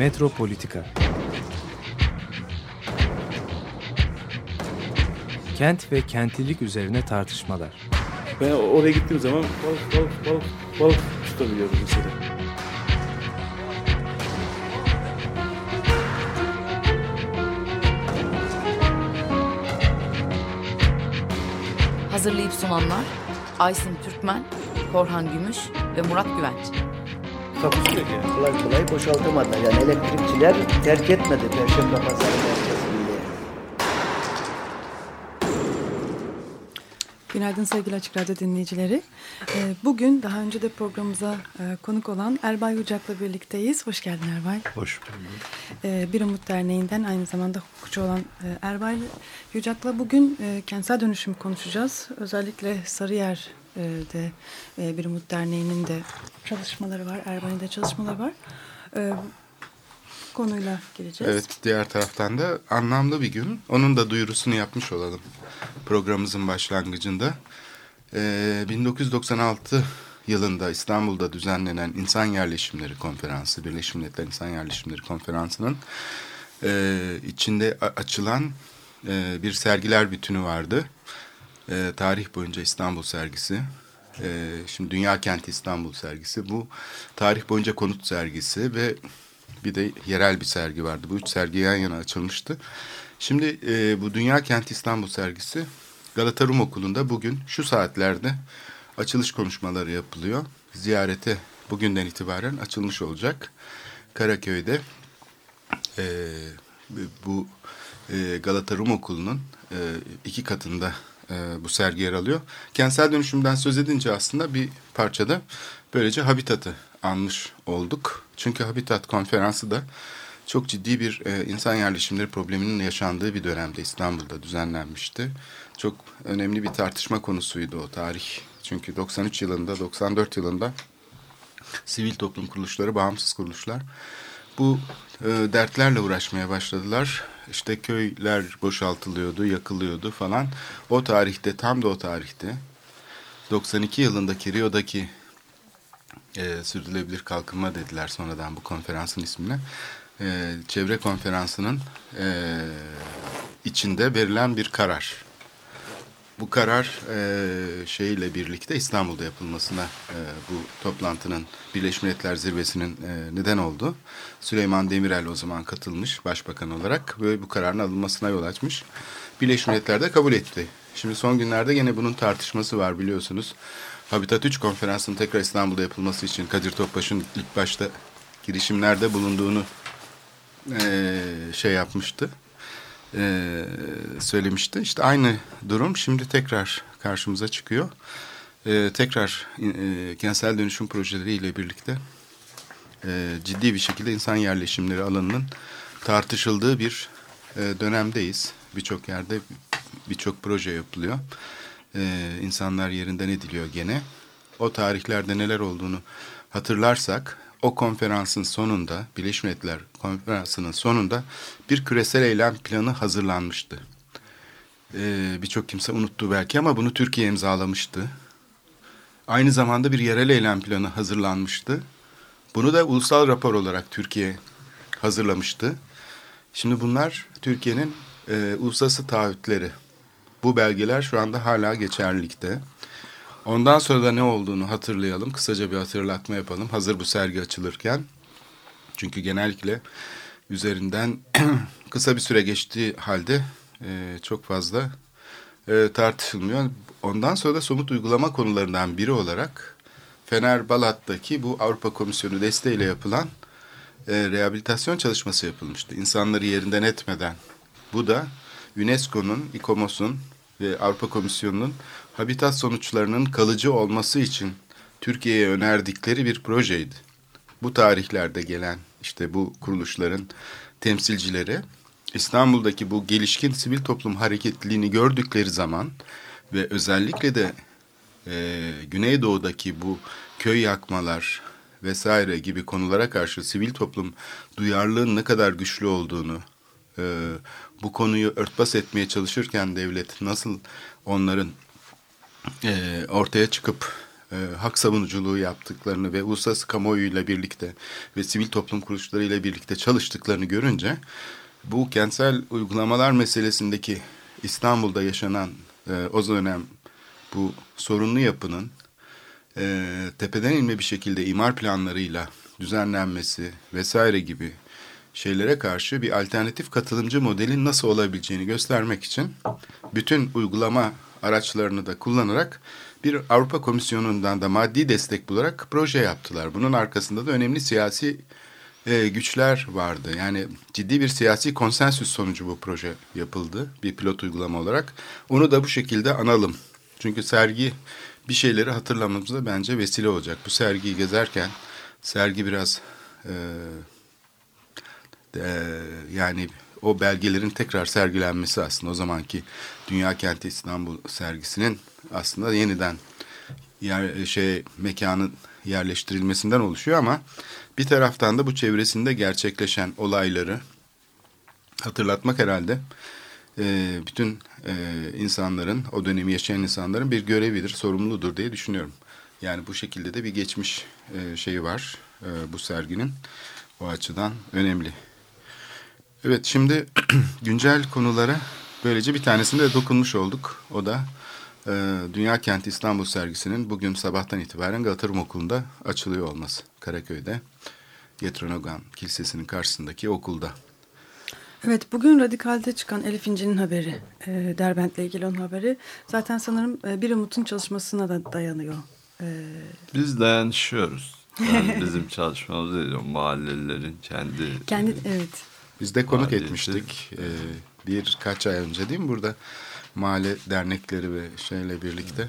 Metropolitika Kent ve kentlilik üzerine tartışmalar. Ben oraya gittiğim zaman balık balık balık balık tutabiliyorum mesela. Hazırlayıp sunanlar Aysin Türkmen, Korhan Gümüş ve Murat Güvenç. Takusuyor yani. kolay kolay boşaltamadılar. Yani elektrikçiler terk etmedi Perşembe Pazarı merkezini. Günaydın sevgili Açık Radyo dinleyicileri. Ee, Bugün daha önce de programımıza e, konuk olan Erbay Ucak'la birlikteyiz. Hoş geldin Erbay. Hoş bulduk. Ee, Bir Umut Derneği'nden aynı zamanda hukukçu olan e, Erbay Yücak'la bugün e, kentsel dönüşüm konuşacağız. Özellikle Sarıyer'de e, Bir Umut Derneği'nin de çalışmaları var. Erbay'ın da çalışmaları var. Ee, Konuyla geleceğiz. Evet diğer taraftan da anlamlı bir gün. Onun da duyurusunu yapmış olalım programımızın başlangıcında. Ee, 1996 yılında İstanbul'da düzenlenen İnsan Yerleşimleri Konferansı, Birleşmiş Milletler İnsan Yerleşimleri Konferansı'nın e, içinde açılan e, bir sergiler bütünü vardı. E, tarih boyunca İstanbul sergisi. E, şimdi Dünya Kenti İstanbul sergisi. Bu tarih boyunca konut sergisi ve bir de yerel bir sergi vardı. Bu üç sergi yan yana açılmıştı. Şimdi e, bu Dünya Kenti İstanbul sergisi Galata Rum Okulu'nda bugün şu saatlerde açılış konuşmaları yapılıyor. Ziyarete bugünden itibaren açılmış olacak. Karaköy'de e, bu e, Galata Rum Okulu'nun e, iki katında e, bu sergi yer alıyor. Kentsel dönüşümden söz edince aslında bir parçada böylece Habitat'ı anmış olduk. Çünkü Habitat konferansı da çok ciddi bir e, insan yerleşimleri probleminin yaşandığı bir dönemde İstanbul'da düzenlenmişti. Çok önemli bir tartışma konusuydu o tarih. Çünkü 93 yılında, 94 yılında sivil toplum kuruluşları, bağımsız kuruluşlar bu e, dertlerle uğraşmaya başladılar. İşte köyler boşaltılıyordu, yakılıyordu falan. O tarihte, tam da o tarihte 92 yılındaki Rio'daki e, sürdürülebilir kalkınma dediler sonradan bu konferansın ismine. E, çevre konferansının e, içinde verilen bir karar. Bu karar e, şeyle birlikte İstanbul'da yapılmasına e, bu toplantının Birleşmiş Milletler Zirvesi'nin e, neden oldu. Süleyman Demirel o zaman katılmış başbakan olarak ve bu kararın alınmasına yol açmış. Birleşmiş Milletler de kabul etti. Şimdi son günlerde yine bunun tartışması var biliyorsunuz. Habitat 3 konferansının tekrar İstanbul'da yapılması için Kadir Topbaş'ın ilk başta girişimlerde bulunduğunu e, şey yapmıştı e, söylemişti. İşte aynı durum şimdi tekrar karşımıza çıkıyor. E, tekrar e, kentsel dönüşüm projeleriyle birlikte e, ciddi bir şekilde insan yerleşimleri alanının tartışıldığı bir e, dönemdeyiz. Birçok yerde birçok proje yapılıyor. E, insanlar yerinden ediliyor gene. O tarihlerde neler olduğunu hatırlarsak o konferansın sonunda, Birleşmiş Milletler konferansının sonunda bir küresel eylem planı hazırlanmıştı. Ee, Birçok kimse unuttu belki ama bunu Türkiye imzalamıştı. Aynı zamanda bir yerel eylem planı hazırlanmıştı. Bunu da ulusal rapor olarak Türkiye hazırlamıştı. Şimdi bunlar Türkiye'nin e, uluslararası taahhütleri. Bu belgeler şu anda hala geçerlilikte. Ondan sonra da ne olduğunu hatırlayalım. Kısaca bir hatırlatma yapalım. Hazır bu sergi açılırken. Çünkü genellikle üzerinden kısa bir süre geçtiği halde e, çok fazla e, tartışılmıyor. Ondan sonra da somut uygulama konularından biri olarak Fener Balat'taki bu Avrupa Komisyonu desteğiyle yapılan e, rehabilitasyon çalışması yapılmıştı. İnsanları yerinden etmeden. Bu da UNESCO'nun, İKOMOS'un ve Avrupa Komisyonu'nun habitat sonuçlarının kalıcı olması için Türkiye'ye önerdikleri bir projeydi. Bu tarihlerde gelen işte bu kuruluşların temsilcileri İstanbul'daki bu gelişkin sivil toplum hareketliliğini gördükleri zaman ve özellikle de e, Güneydoğu'daki bu köy yakmalar vesaire gibi konulara karşı sivil toplum duyarlılığın ne kadar güçlü olduğunu, e, bu konuyu örtbas etmeye çalışırken devlet nasıl onların e, ortaya çıkıp e, hak savunuculuğu yaptıklarını ve uluslararası kamuoyuyla birlikte ve sivil toplum kuruluşlarıyla birlikte çalıştıklarını görünce bu kentsel uygulamalar meselesindeki İstanbul'da yaşanan e, o dönem bu sorunlu yapının e, tepeden inme bir şekilde imar planlarıyla düzenlenmesi vesaire gibi şeylere karşı bir alternatif katılımcı modelin nasıl olabileceğini göstermek için bütün uygulama araçlarını da kullanarak bir Avrupa Komisyonu'ndan da maddi destek bularak proje yaptılar. Bunun arkasında da önemli siyasi e, güçler vardı. Yani ciddi bir siyasi konsensüs sonucu bu proje yapıldı bir pilot uygulama olarak. Onu da bu şekilde analım. Çünkü sergi bir şeyleri hatırlamamıza bence vesile olacak. Bu sergiyi gezerken sergi biraz e, e, yani o belgelerin tekrar sergilenmesi aslında o zamanki Dünya Kenti İstanbul sergisinin aslında yeniden yer, şey mekanın yerleştirilmesinden oluşuyor ama bir taraftan da bu çevresinde gerçekleşen olayları hatırlatmak herhalde e, bütün e, insanların o dönemi yaşayan insanların bir görevidir, sorumludur diye düşünüyorum. Yani bu şekilde de bir geçmiş e, şeyi var e, bu serginin o açıdan önemli. Evet şimdi güncel konulara böylece bir tanesinde de dokunmuş olduk. O da e, Dünya Kenti İstanbul sergisinin bugün sabahtan itibaren Galata Rum Okulu'nda açılıyor olması. Karaköy'de Yetronogan Kilisesi'nin karşısındaki okulda. Evet bugün Radikal'de çıkan Elif İnci'nin haberi, e, Derbent'le ilgili onun haberi zaten sanırım e, Bir Umut'un çalışmasına da dayanıyor. E, Biz dayanışıyoruz. Yani bizim çalışmamız değil, mahallelerin kendi... kendi evet. Biz de konuk Faaliyeti. etmiştik e, birkaç ay önce değil mi burada? Mahalle dernekleri ve şeyle birlikte.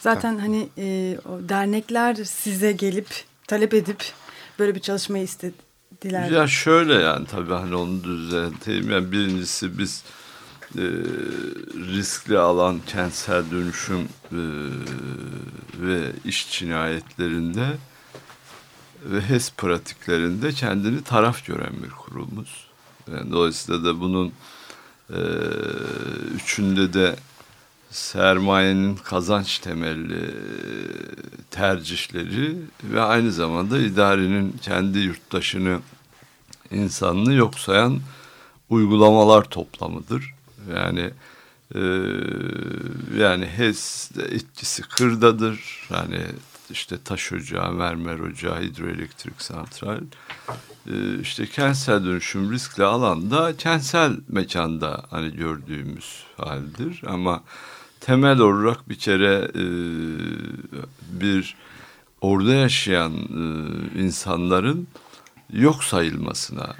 Zaten hani e, o dernekler size gelip talep edip böyle bir çalışmayı istediler. Ya şöyle yani tabii hani onu düzelteyim. Yani birincisi biz e, riskli alan kentsel dönüşüm e, ve iş cinayetlerinde ve HES pratiklerinde kendini taraf gören bir kurumuz. Yani dolayısıyla da bunun e, üçünde de sermayenin kazanç temelli tercihleri ve aynı zamanda idarenin kendi yurttaşını insanını yok sayan uygulamalar toplamıdır. Yani e, yani HES etkisi kırdadır. Yani işte taş ocağı, mermer ocağı, hidroelektrik santral. E, işte kentsel dönüşüm riskli alanda kentsel mekanda hani gördüğümüz haldir. Ama temel olarak bir kere e, bir orada yaşayan e, insanların yok sayılmasına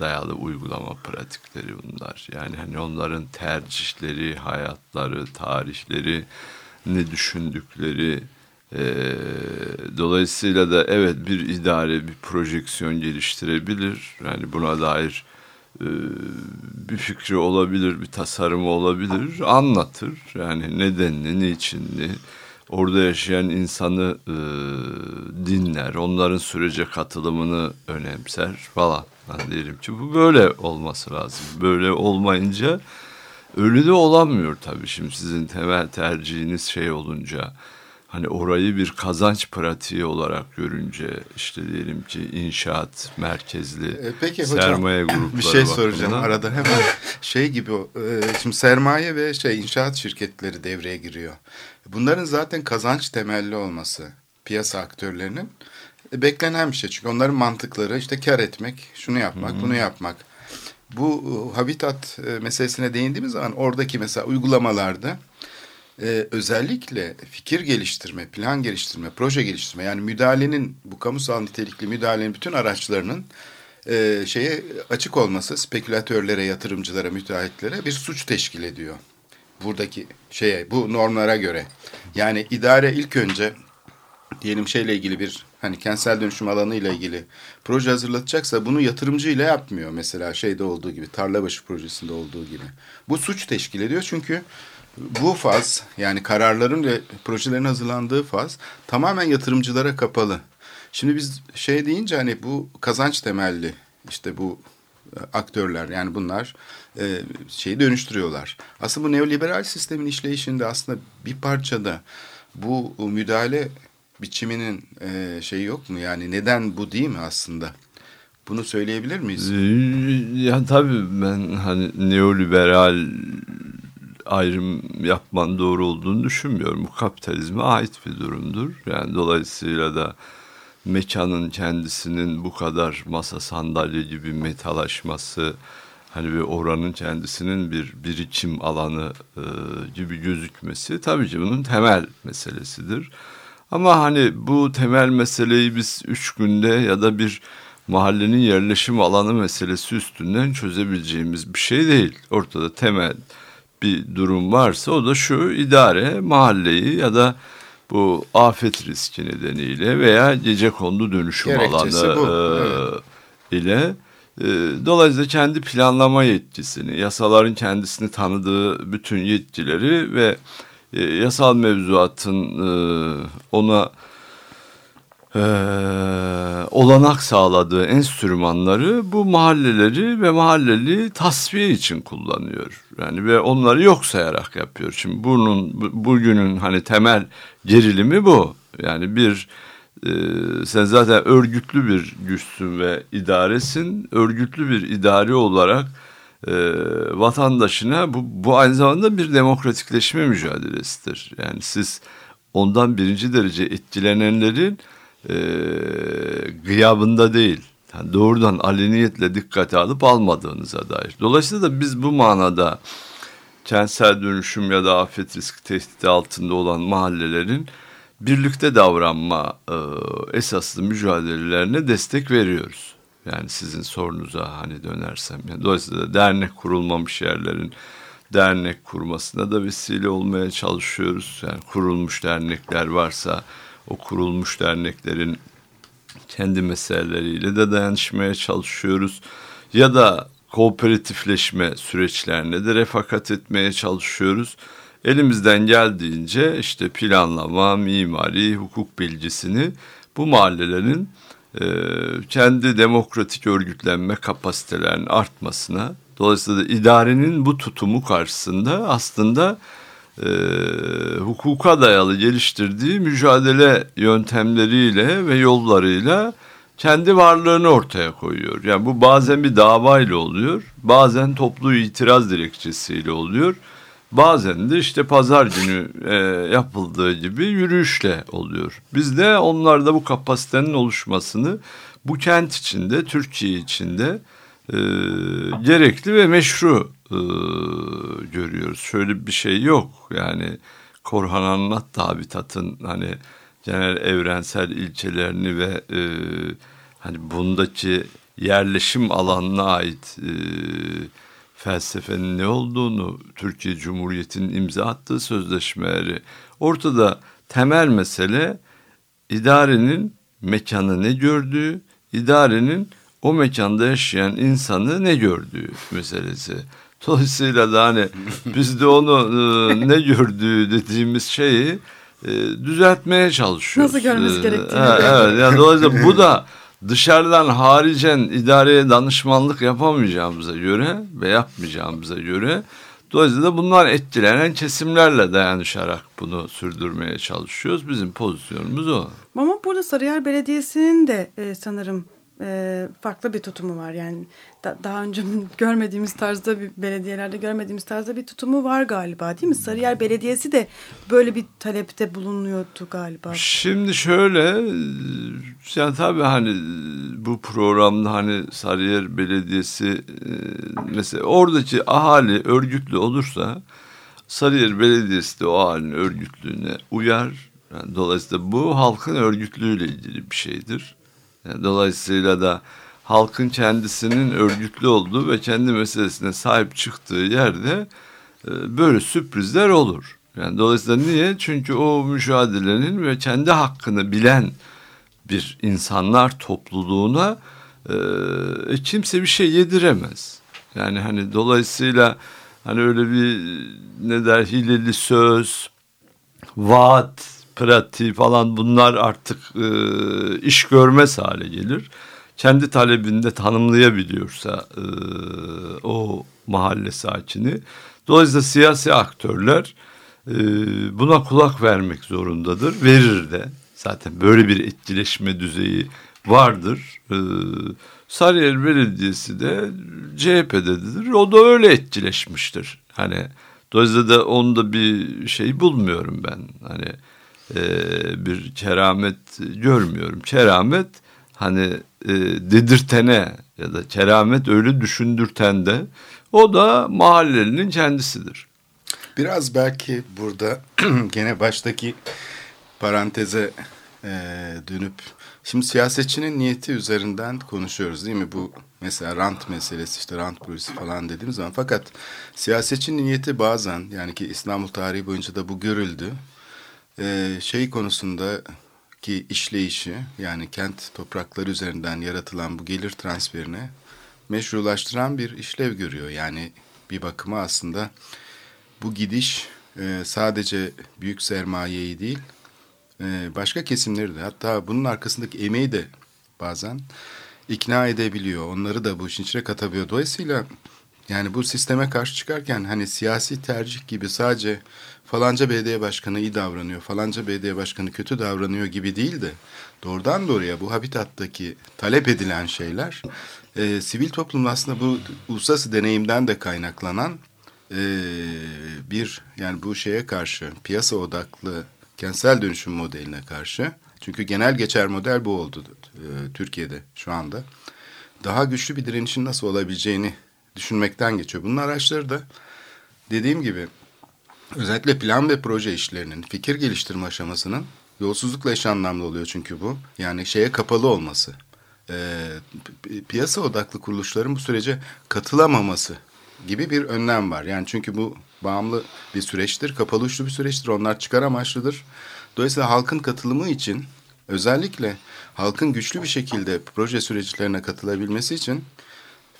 dayalı uygulama pratikleri bunlar. Yani hani onların tercihleri, hayatları, tarihleri, ne düşündükleri, e, dolayısıyla da evet bir idare bir projeksiyon geliştirebilir. Yani buna dair e, bir fikri olabilir, bir tasarımı olabilir, anlatır. Yani nedenini, niçinini, orada yaşayan insanı e, dinler, onların sürece katılımını önemser falan. Ben diyelim ki bu böyle olması lazım. Böyle olmayınca öyle de olamıyor tabii. Şimdi sizin temel tercihiniz şey olunca hani orayı bir kazanç pratiği olarak görünce işte diyelim ki inşaat merkezli E, peki hocam sermaye grupları bir şey soracağım bakımından- arada hemen şey gibi e, şimdi sermaye ve şey inşaat şirketleri devreye giriyor. Bunların zaten kazanç temelli olması piyasa aktörlerinin e, beklenen bir şey. Çünkü onların mantıkları işte kar etmek, şunu yapmak, bunu yapmak. Bu e, habitat meselesine değindiğimiz zaman oradaki mesela uygulamalarda e, özellikle fikir geliştirme, plan geliştirme, proje geliştirme yani müdahalenin bu kamusal nitelikli müdahalenin bütün araçlarının e, şeye açık olması spekülatörlere, yatırımcılara, müteahhitlere bir suç teşkil ediyor. Buradaki şeye, bu normlara göre. Yani idare ilk önce diyelim şeyle ilgili bir hani kentsel dönüşüm alanı ile ilgili proje hazırlatacaksa bunu yatırımcı ile yapmıyor. Mesela şeyde olduğu gibi Tarlabaşı projesinde olduğu gibi. Bu suç teşkil ediyor çünkü bu faz yani kararların ve projelerin hazırlandığı faz tamamen yatırımcılara kapalı. Şimdi biz şey deyince hani bu kazanç temelli işte bu e, aktörler yani bunlar e, şeyi dönüştürüyorlar. Aslında bu neoliberal sistemin işleyişinde aslında bir parçada Bu müdahale biçiminin e, şeyi yok mu? Yani neden bu değil mi aslında? Bunu söyleyebilir miyiz? Ee, Ya tabii ben hani neoliberal ayrım yapman doğru olduğunu düşünmüyorum. Bu kapitalizme ait bir durumdur. Yani dolayısıyla da mekanın kendisinin bu kadar masa sandalye gibi metalaşması hani bir oranın kendisinin bir birikim alanı e, gibi gözükmesi tabii ki bunun temel meselesidir. Ama hani bu temel meseleyi biz üç günde ya da bir mahallenin yerleşim alanı meselesi üstünden çözebileceğimiz bir şey değil. Ortada temel bir durum varsa o da şu idare mahalleyi ya da bu afet riski nedeniyle veya gece kondu dönüşüm Gerekçesi alanı bu, e, evet. ile e, dolayısıyla kendi planlama yetkisini, yasaların kendisini tanıdığı bütün yetkileri ve e, yasal mevzuatın e, ona e, olanak sağladığı enstrümanları bu mahalleleri ve mahalleli tasfiye için kullanıyor. Yani ve onları yok sayarak yapıyor. Şimdi bunun bu- bugünün hani temel gerilimi bu. Yani bir e, sen zaten örgütlü bir güçsün ve idaresin. Örgütlü bir idare olarak e, vatandaşına bu, bu aynı zamanda bir demokratikleşme mücadelesidir. Yani siz ondan birinci derece etkilenenlerin e, gıyabında değil, yani doğrudan aleniyetle dikkate alıp almadığınıza dair. Dolayısıyla da biz bu manada kentsel dönüşüm ya da afet riski tehdidi altında olan mahallelerin birlikte davranma e, esaslı mücadelelerine destek veriyoruz. Yani sizin sorunuza hani dönersem. Yani dolayısıyla dernek kurulmamış yerlerin dernek kurmasına da vesile olmaya çalışıyoruz. Yani kurulmuş dernekler varsa o kurulmuş derneklerin kendi meseleleriyle de dayanışmaya çalışıyoruz. Ya da kooperatifleşme süreçlerine de refakat etmeye çalışıyoruz. Elimizden geldiğince işte planlama, mimari, hukuk bilgisini bu mahallelerin e, kendi demokratik örgütlenme kapasitelerinin artmasına, dolayısıyla da idarenin bu tutumu karşısında aslında e, hukuka dayalı geliştirdiği mücadele yöntemleriyle ve yollarıyla kendi varlığını ortaya koyuyor. Yani bu bazen bir davayla oluyor, bazen toplu itiraz dilekçesiyle oluyor. Bazen de işte pazar günü e, yapıldığı gibi yürüyüşle oluyor. Biz de onlarda bu kapasitenin oluşmasını bu kent içinde, Türkiye içinde e, gerekli ve meşru e, görüyoruz. Şöyle bir şey yok. Yani Korhan anlattı Habitat'ın hani genel evrensel ilçelerini ve e, hani bundaki yerleşim alanına ait e, felsefenin ne olduğunu, Türkiye Cumhuriyeti'nin imza attığı sözleşmeleri ortada temel mesele idarenin mekanı ne gördüğü, idarenin o mekanda yaşayan insanı ne gördüğü meselesi. Dolayısıyla da hani biz de onu e, ne gördüğü dediğimiz şeyi e, düzeltmeye çalışıyoruz. Nasıl görmesi E, gerektiğini ha, Evet, yani dolayısıyla bu da dışarıdan haricen idareye danışmanlık yapamayacağımıza göre ve yapmayacağımıza göre dolayısıyla bunlar etkilenen kesimlerle dayanışarak bunu sürdürmeye çalışıyoruz. Bizim pozisyonumuz o. Ama burada Sarıyer Belediyesi'nin de e, sanırım e, farklı bir tutumu var. Yani da- daha önce görmediğimiz tarzda bir belediyelerde görmediğimiz tarzda bir tutumu var galiba değil mi? Sarıyer Belediyesi de böyle bir talepte bulunuyordu galiba. Şimdi şöyle yani tabii hani bu programda hani Sarıyer Belediyesi e, mesela oradaki ahali örgütlü olursa Sarıyer Belediyesi de o ahalinin örgütlüğüne uyar. Yani dolayısıyla bu halkın örgütlüğüyle ilgili bir şeydir. Dolayısıyla da halkın kendisinin örgütlü olduğu ve kendi meselesine sahip çıktığı yerde e, böyle sürprizler olur. Yani dolayısıyla niye? Çünkü o mücadelenin ve kendi hakkını bilen bir insanlar topluluğuna e, kimse bir şey yediremez. Yani hani dolayısıyla hani öyle bir ne der hileli söz, vaat, pratiği falan bunlar artık e, iş görmez hale gelir. Kendi talebinde tanımlayabiliyorsa e, o mahalle sakini. Dolayısıyla siyasi aktörler e, buna kulak vermek zorundadır. Verir de. Zaten böyle bir etkileşme düzeyi vardır. E, Sarıyer Belediyesi de CHP'dedir. O da öyle etkileşmiştir. Hani dolayısıyla da onda bir şey bulmuyorum ben. Hani e, bir keramet görmüyorum. Keramet hani e, dedirtene ya da keramet öyle düşündürten de o da mahallelinin kendisidir. Biraz belki burada gene baştaki paranteze e, dönüp şimdi siyasetçinin niyeti üzerinden konuşuyoruz değil mi? Bu mesela rant meselesi işte rant polisi falan dediğimiz zaman fakat siyasetçinin niyeti bazen yani ki İstanbul tarihi boyunca da bu görüldü. E, şey konusunda ki işleyişi yani kent toprakları üzerinden yaratılan bu gelir transferini meşrulaştıran bir işlev görüyor. Yani bir bakıma aslında bu gidiş e, sadece büyük sermayeyi değil e, başka kesimleri de hatta bunun arkasındaki emeği de bazen ikna edebiliyor. Onları da bu işin içine katabiliyor. Dolayısıyla yani bu sisteme karşı çıkarken hani siyasi tercih gibi sadece falanca belediye başkanı iyi davranıyor, falanca belediye başkanı kötü davranıyor gibi değil de doğrudan doğruya bu habitattaki talep edilen şeyler e, sivil toplumda aslında bu uluslararası deneyimden de kaynaklanan e, bir yani bu şeye karşı piyasa odaklı kentsel dönüşüm modeline karşı çünkü genel geçer model bu oldu e, Türkiye'de şu anda daha güçlü bir direnişin nasıl olabileceğini düşünmekten geçiyor. Bunun araçları da dediğim gibi özellikle plan ve proje işlerinin fikir geliştirme aşamasının yolsuzlukla eş anlamlı oluyor çünkü bu. Yani şeye kapalı olması. E, piyasa odaklı kuruluşların bu sürece katılamaması gibi bir önlem var. Yani çünkü bu bağımlı bir süreçtir, kapalı uçlu bir süreçtir. Onlar çıkar amaçlıdır. Dolayısıyla halkın katılımı için özellikle halkın güçlü bir şekilde proje süreçlerine katılabilmesi için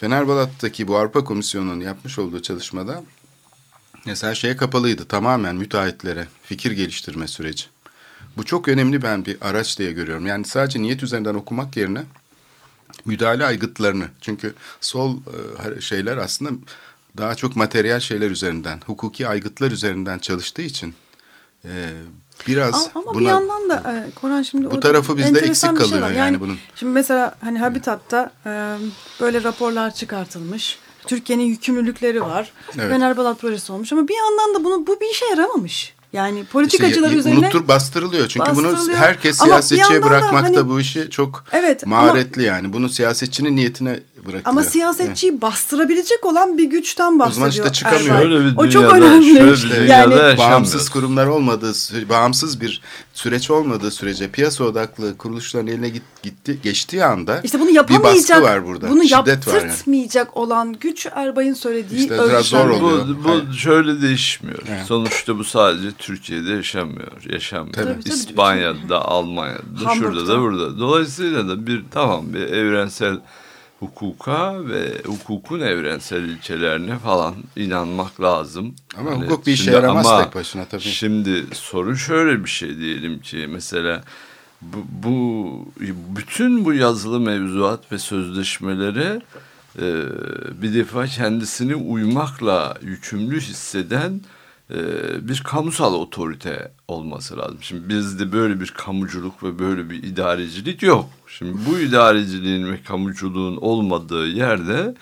Fenerbalat'taki bu Avrupa Komisyonu'nun yapmış olduğu çalışmada mesela şeye kapalıydı tamamen müteahhitlere fikir geliştirme süreci. Bu çok önemli ben bir araç diye görüyorum. Yani sadece niyet üzerinden okumak yerine müdahale aygıtlarını. Çünkü sol e, şeyler aslında daha çok materyal şeyler üzerinden, hukuki aygıtlar üzerinden çalıştığı için e, biraz ama, ama buna, bir yandan da e, Koran şimdi bu tarafı bizde eksik şey kalıyor var. yani, bunun. Şimdi mesela hani Habitat'ta e, böyle raporlar çıkartılmış. Türkiye'nin yükümlülükleri var. Evet. Fenerbalat projesi olmuş ama bir yandan da bunu bu bir işe yaramamış. Yani politikacılar İşte üzerine unuttur bastırılıyor. Çünkü bunu bastırılıyor. herkes Ama bir siyasetçiye yandan da bırakmakta hani- bu işi çok Evet, ama- maharetli yani. Bunu siyasetçinin niyetine bırakılıyor. ama siyasetçiyi bastırabilecek olan bir güçten bahsediyor. işte çıkamıyor. Erbay. Öyle bir o çok önemli. şöyle bir dünyada yani bağımsız kurumlar olmadığı, bağımsız bir süreç olmadığı sürece piyasa odaklı kuruluşların eline git, gitti geçtiği anda İşte bunu bir yapamayacak, baskı var burada. bunu Şiddet var yani. yaptırtmayacak olan güç Erbay'ın söylediği İşte biraz zor oluyor. Bu, bu şöyle değişmiyor. Evet. Sonuçta bu sadece Türkiye'de yaşamıyor. Yaşamıyor. Tabii. Tabii, tabii. İspanya'da, Almanya'da, Hamburg'da. şurada da burada. Dolayısıyla da bir tamam bir evrensel hukuka ve hukukun evrensel ilkelerine falan inanmak lazım. Ama Hani hukuk bir işe yaramaz ama tek başına tabii. Şimdi sorun şöyle bir şey diyelim ki mesela bu, bu bütün bu yazılı mevzuat ve sözleşmelere e, bir defa kendisini uymakla yükümlü hisseden bir kamusal otorite olması lazım. Şimdi bizde böyle bir kamuculuk ve böyle bir idarecilik yok. Şimdi bu idareciliğin ve kamuculuğun olmadığı yerde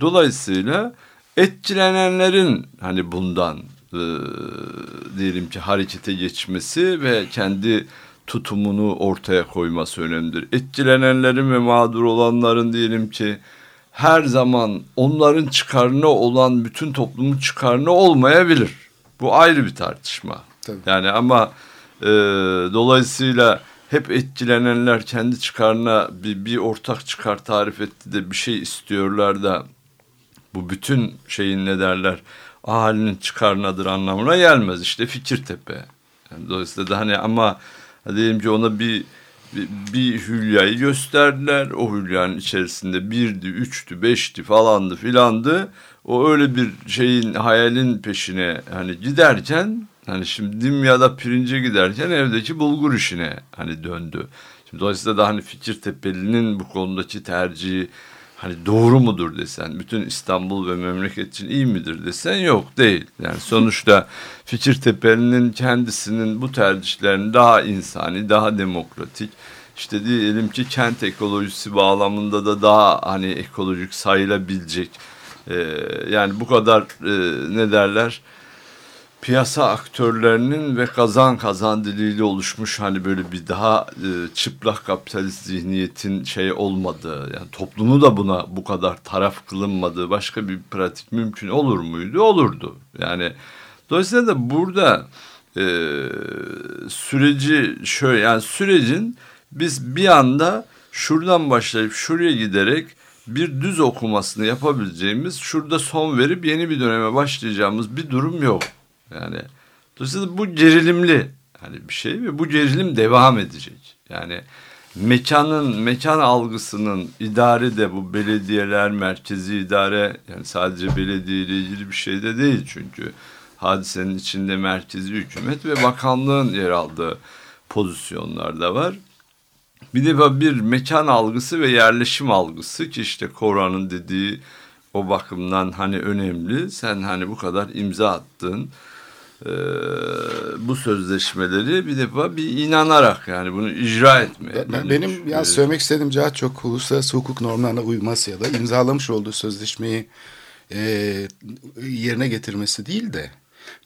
dolayısıyla etkilenenlerin hani bundan e, diyelim ki harekete geçmesi ve kendi tutumunu ortaya koyması önemlidir. Etkilenenlerin ve mağdur olanların diyelim ki her zaman onların çıkarına olan bütün toplumun çıkarına olmayabilir. Bu ayrı bir tartışma. Tabii. Yani ama e, dolayısıyla hep etkilenenler kendi çıkarına bir, bir ortak çıkar tarif etti de bir şey istiyorlar da bu bütün şeyin ne derler ahalinin çıkarınadır anlamına gelmez. İşte Fikirtepe. Yani dolayısıyla da hani ama diyelim ki ona bir, bir, bir hülyayı gösterdiler. O hülyanın içerisinde birdi, üçtü, beşti falandı filandı. O öyle bir şeyin hayalin peşine hani giderken hani şimdi Dimya'da pirince giderken evdeki bulgur işine hani döndü. Şimdi dolayısıyla da hani Fikirtepe'linin bu konudaki tercihi hani doğru mudur desen, bütün İstanbul ve memleket için iyi midir desen yok değil. Yani sonuçta Fikirtepe'nin kendisinin bu tercihlerini daha insani, daha demokratik, işte diyelim ki kent ekolojisi bağlamında da daha hani ekolojik sayılabilecek, e, yani bu kadar e, ne derler, piyasa aktörlerinin ve kazan kazan diliyle oluşmuş hani böyle bir daha e, çıplak kapitalist zihniyetin şey olmadığı yani toplumu da buna bu kadar taraf kılınmadığı başka bir pratik mümkün olur muydu? Olurdu. Yani dolayısıyla da burada e, süreci şöyle yani sürecin biz bir anda şuradan başlayıp şuraya giderek bir düz okumasını yapabileceğimiz şurada son verip yeni bir döneme başlayacağımız bir durum yok. Yani dolayısıyla bu gerilimli hani bir şey ve bu gerilim devam edecek. Yani mekanın mekan algısının idare de bu belediyeler merkezi idare yani sadece belediye ile ilgili bir şey de değil çünkü hadisenin içinde merkezi hükümet ve bakanlığın yer aldığı pozisyonlar da var. Bir de bir mekan algısı ve yerleşim algısı ki işte Koran'ın dediği o bakımdan hani önemli. Sen hani bu kadar imza attın e, bu sözleşmeleri bir defa bir inanarak yani bunu icra etmeye. Ben, benim ya söylemek istediğim daha çok uluslararası hukuk normlarına uyması ya da imzalamış olduğu sözleşmeyi e, yerine getirmesi değil de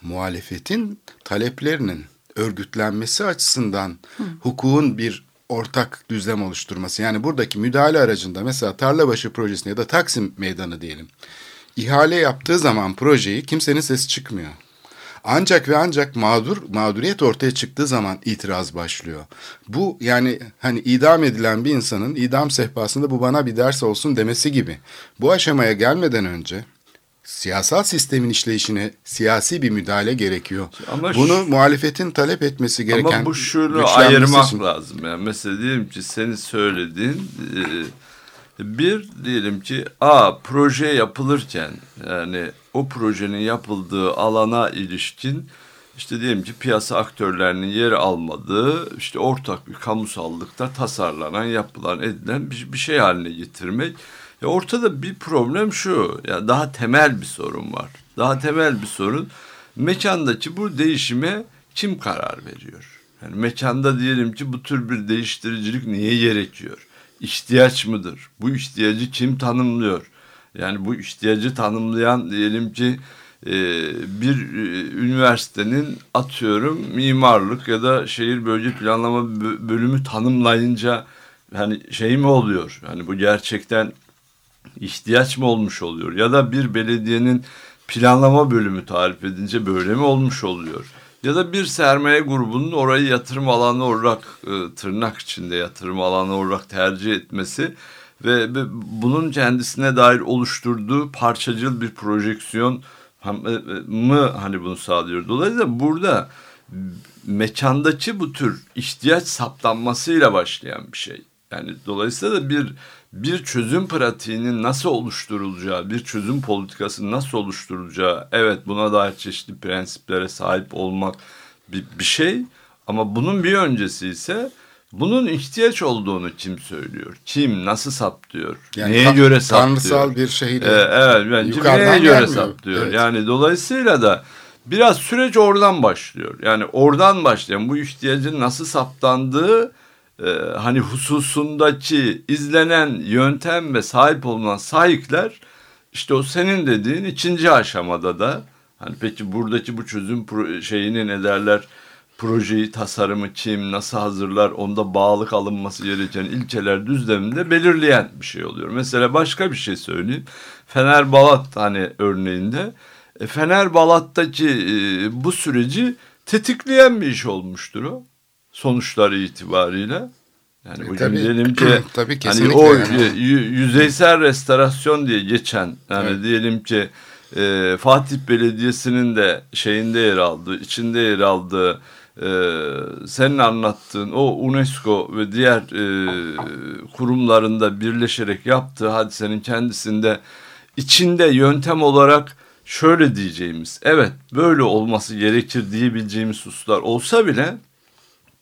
muhalefetin taleplerinin örgütlenmesi açısından Hı. hukukun bir ortak düzlem oluşturması. Yani buradaki müdahale aracında mesela Tarlabaşı projesini ya da Taksim Meydanı diyelim. İhale yaptığı zaman projeyi kimsenin sesi çıkmıyor. Ancak ve ancak mağdur mağduriyet ortaya çıktığı zaman itiraz başlıyor. Bu yani hani idam edilen bir insanın idam sehpasında bu bana bir ders olsun demesi gibi. Bu aşamaya gelmeden önce siyasal sistemin işleyişine siyasi bir müdahale gerekiyor. Ama Bunu şu, muhalefetin talep etmesi gereken Ama bu şunu ayırmak için. lazım. Yani mesela diyelim ki senin söylediğin e, bir diyelim ki a proje yapılırken yani o projenin yapıldığı alana ilişkin işte diyelim ki piyasa aktörlerinin yer almadığı işte ortak bir kamusallıkta tasarlanan, yapılan, edilen bir, bir şey haline getirmek. Ya ortada bir problem şu. Ya daha temel bir sorun var. Daha temel bir sorun mekandaki bu değişime kim karar veriyor? Yani mekanda diyelim ki bu tür bir değiştiricilik niye gerekiyor? İhtiyaç mıdır? Bu ihtiyacı kim tanımlıyor? Yani bu ihtiyacı tanımlayan diyelim ki e, bir e, üniversitenin atıyorum mimarlık ya da şehir bölge planlama bölümü tanımlayınca hani şey mi oluyor? Hani bu gerçekten ihtiyaç mı olmuş oluyor? Ya da bir belediyenin planlama bölümü tarif edince böyle mi olmuş oluyor? Ya da bir sermaye grubunun orayı yatırım alanı olarak e, tırnak içinde yatırım alanı olarak tercih etmesi ve, bunun kendisine dair oluşturduğu parçacıl bir projeksiyon e, e, mı hani bunu sağlıyor. Dolayısıyla burada mekandaki bu tür ihtiyaç saptanmasıyla başlayan bir şey. Yani dolayısıyla da bir bir çözüm pratiğinin nasıl oluşturulacağı, bir çözüm politikasının nasıl oluşturulacağı, evet buna dair çeşitli prensiplere sahip olmak bir, bir şey. Ama bunun bir öncesi ise bunun ihtiyaç olduğunu kim söylüyor? Kim nasıl saptıyor? Yani neye göre saptıyor? Tanrısal bir şeyle. Ee, evet bence neye göre gelmiyor. saptıyor? Evet. Yani dolayısıyla da biraz süreç oradan başlıyor. Yani oradan başlayan bu ihtiyacın nasıl saptandığı e, hani hususundaki izlenen yöntem ve sahip olunan sahipler işte o senin dediğin ikinci aşamada da hani peki buradaki bu çözüm şeyini ne derler projeyi tasarımı kim nasıl hazırlar onda bağlık alınması gereken ilkeler düzleminde belirleyen bir şey oluyor. Mesela başka bir şey söyleyeyim. Fener Balat hani örneğinde e, Fener Balat'taki e, bu süreci tetikleyen bir iş olmuştur o sonuçları itibariyle. Yani e, bugün tabii, diyelim ki tabii, hani o yani. yüzeysel restorasyon diye geçen yani evet. diyelim ki e, Fatih Belediyesi'nin de şeyinde yer aldığı, içinde yer aldığı e, senin anlattığın o UNESCO ve diğer e, kurumlarında birleşerek yaptığı hadisenin kendisinde içinde yöntem olarak şöyle diyeceğimiz evet böyle olması gerekir diyebileceğimiz hususlar olsa bile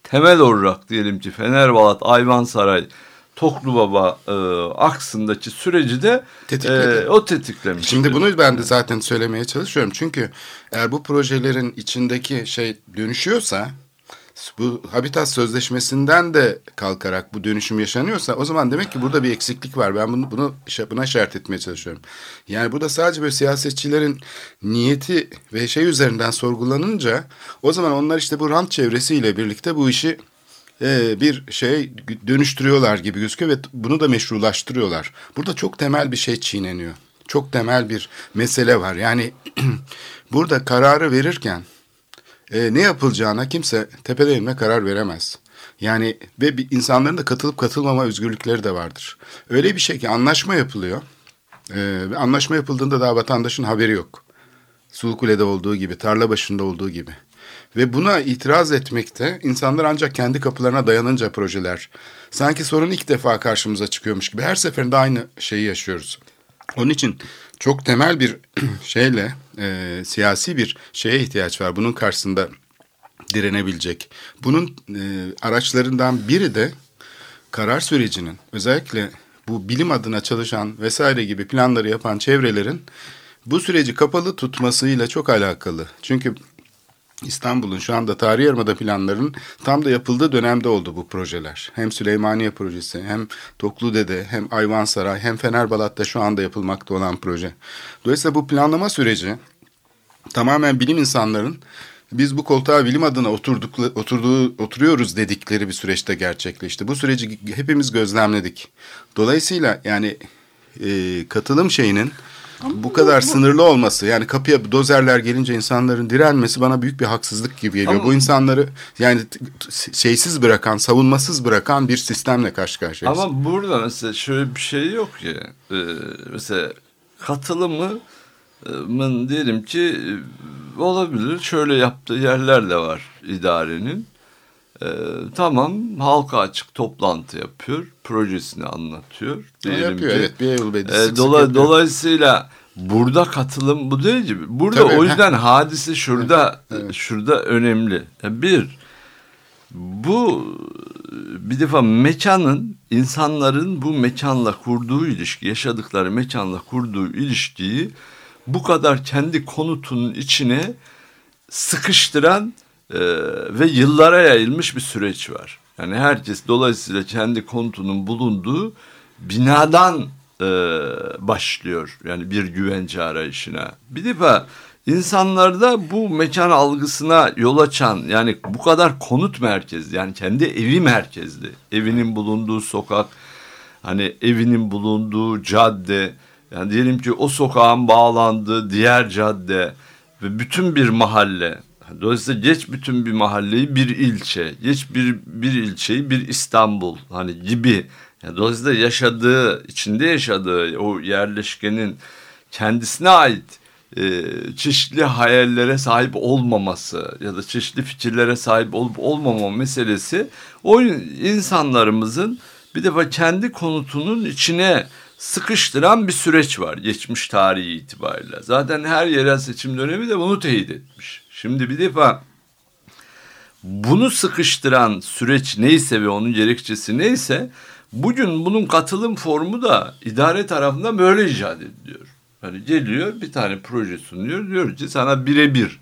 temel olarak diyelim ki Fenerbalat, Ayvansaray, Toklu Baba e, aksındaki süreci de Tetikledi. e, o tetiklemiş. Şimdi bunu ben de zaten söylemeye çalışıyorum. Çünkü eğer bu projelerin içindeki şey dönüşüyorsa bu Habitat Sözleşmesi'nden de kalkarak bu dönüşüm yaşanıyorsa o zaman demek ki burada bir eksiklik var. Ben bunu, bunu buna işaret etmeye çalışıyorum. Yani burada sadece böyle siyasetçilerin niyeti ve şey üzerinden sorgulanınca o zaman onlar işte bu rant çevresiyle birlikte bu işi e, bir şey dönüştürüyorlar gibi gözüküyor ve bunu da meşrulaştırıyorlar. Burada çok temel bir şey çiğneniyor. Çok temel bir mesele var. Yani burada kararı verirken e, ne yapılacağına kimse tepede inme karar veremez. Yani ve bir, insanların da katılıp katılmama özgürlükleri de vardır. Öyle bir şey ki anlaşma yapılıyor. E, anlaşma yapıldığında daha vatandaşın haberi yok. Sulukule'de olduğu gibi, tarla başında olduğu gibi. Ve buna itiraz etmekte insanlar ancak kendi kapılarına dayanınca projeler. Sanki sorun ilk defa karşımıza çıkıyormuş gibi. Her seferinde aynı şeyi yaşıyoruz. Onun için çok temel bir şeyle e, siyasi bir şeye ihtiyaç var. Bunun karşısında direnebilecek. Bunun e, araçlarından biri de karar sürecinin özellikle bu bilim adına çalışan vesaire gibi planları yapan çevrelerin bu süreci kapalı tutmasıyla çok alakalı. Çünkü İstanbul'un şu anda tarihi yarımada planların tam da yapıldığı dönemde oldu bu projeler. Hem Süleymaniye projesi, hem Tokludede, hem Ayvansaray, hem Fenerbalat'ta şu anda yapılmakta olan proje. Dolayısıyla bu planlama süreci tamamen bilim insanların biz bu koltuğa bilim adına oturduk, oturduğu, oturuyoruz dedikleri bir süreçte gerçekleşti. Bu süreci hepimiz gözlemledik. Dolayısıyla yani e, katılım şeyinin bu kadar bu, sınırlı olması yani kapıya dozerler gelince insanların direnmesi bana büyük bir haksızlık gibi geliyor. Ama, bu insanları yani şeysiz bırakan, savunmasız bırakan bir sistemle karşı karşıyayız. Ama burada mesela şöyle bir şey yok ki. Ee, mesela katılımı diyelim ki olabilir. Şöyle yaptığı yerler de var idarenin. Ee, tamam halka açık toplantı yapıyor. Projesini anlatıyor. Diyelim yapıyor ki, evet bir yıl e, dola, Dolayısıyla burada katılım bu değil gibi. Burada Tabii, o yüzden heh. hadise şurada evet. şurada önemli. Bir bu bir defa mekanın insanların bu mekanla kurduğu ilişki, yaşadıkları mekanla kurduğu ilişkiyi bu kadar kendi konutunun içine sıkıştıran e, ve yıllara yayılmış bir süreç var. Yani herkes dolayısıyla kendi konutunun bulunduğu binadan e, başlıyor. Yani bir güvence arayışına. Bir defa insanlarda bu mekan algısına yol açan yani bu kadar konut merkezli yani kendi evi merkezli. Evinin bulunduğu sokak hani evinin bulunduğu cadde yani diyelim ki o sokağın bağlandığı diğer cadde ve bütün bir mahalle Dolayısıyla geç bütün bir mahalleyi bir ilçe, geç bir, bir ilçeyi bir İstanbul hani gibi. Yani dolayısıyla yaşadığı, içinde yaşadığı o yerleşkenin kendisine ait e, çeşitli hayallere sahip olmaması ya da çeşitli fikirlere sahip olup olmama meselesi o insanlarımızın bir defa kendi konutunun içine sıkıştıran bir süreç var geçmiş tarihi itibariyle. Zaten her yerel seçim dönemi de bunu teyit etmiş. Şimdi bir defa bunu sıkıştıran süreç neyse ve onun gerekçesi neyse bugün bunun katılım formu da idare tarafından böyle icat ediliyor. Hani geliyor bir tane proje sunuyor diyor ki sana birebir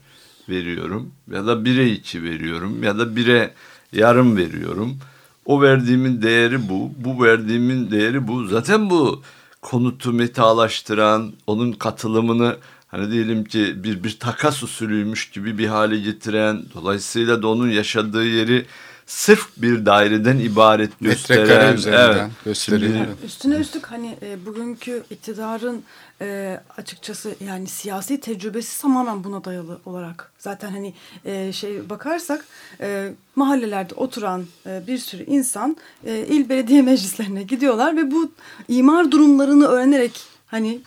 veriyorum ya da bire iki veriyorum ya da bire yarım veriyorum. O verdiğimin değeri bu, bu verdiğimin değeri bu. Zaten bu konutu metalaştıran, onun katılımını hani diyelim ki bir bir takas usulüymüş gibi bir hale getiren dolayısıyla da onun yaşadığı yeri sırf bir daireden ibaret gösteren. Metrekare üzerinden evet, gösteriyor. Şimdi, üstüne üstlük hani e, bugünkü iktidarın e, açıkçası yani siyasi tecrübesi tamamen buna dayalı olarak. Zaten hani e, şey bakarsak e, mahallelerde oturan e, bir sürü insan e, il belediye meclislerine gidiyorlar ve bu imar durumlarını öğrenerek Hani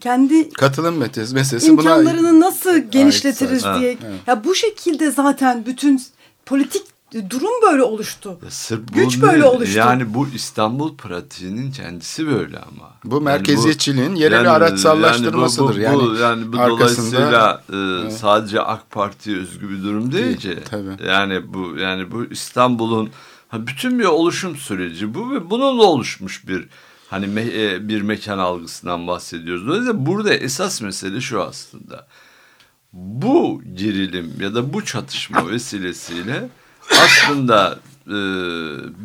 kendi katılım meselesi imkanlarını buna nasıl genişletiriz ait, diye. Evet. Ya bu şekilde zaten bütün politik durum böyle oluştu. Ya sırf Güç böyle oluştu. Yani bu İstanbul pratiğinin kendisi böyle ama. Bu merkeziyetçiliğin yani bu, yerel yani, araçsallaştırmasıdır. Yani, bu, bu, yani bu dolayısıyla e, evet. sadece AK Parti'ye özgü bir durum değil, değil ki. Tabii. Yani bu yani bu İstanbul'un Ha, bütün bir oluşum süreci bu ve bununla oluşmuş bir hani me, e, bir mekan algısından bahsediyoruz. Dolayısıyla burada esas mesele şu aslında. Bu gerilim ya da bu çatışma vesilesiyle aslında e,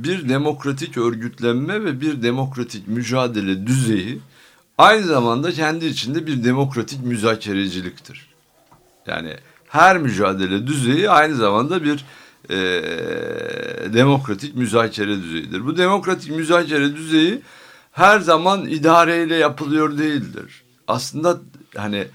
bir demokratik örgütlenme ve bir demokratik mücadele düzeyi aynı zamanda kendi içinde bir demokratik müzakereciliktir. Yani her mücadele düzeyi aynı zamanda bir e, demokratik müzakere düzeyidir. Bu demokratik müzakere düzeyi her zaman idareyle yapılıyor değildir. Aslında hani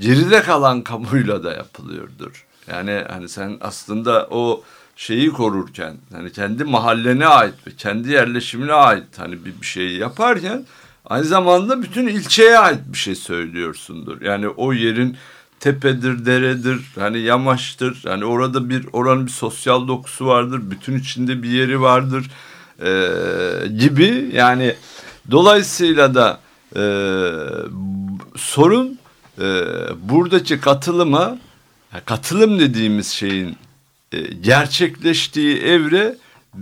geride kalan kamuyla da yapılıyordur. Yani hani sen aslında o şeyi korurken hani kendi mahallene ait ve kendi yerleşimine ait hani bir, bir şeyi yaparken aynı zamanda bütün ilçeye ait bir şey söylüyorsundur. Yani o yerin tepedir, deredir, hani yamaçtır. Hani orada bir oranın bir sosyal dokusu vardır. Bütün içinde bir yeri vardır e, gibi. Yani dolayısıyla da e, sorun e, buradaki katılıma katılım dediğimiz şeyin e, gerçekleştiği evre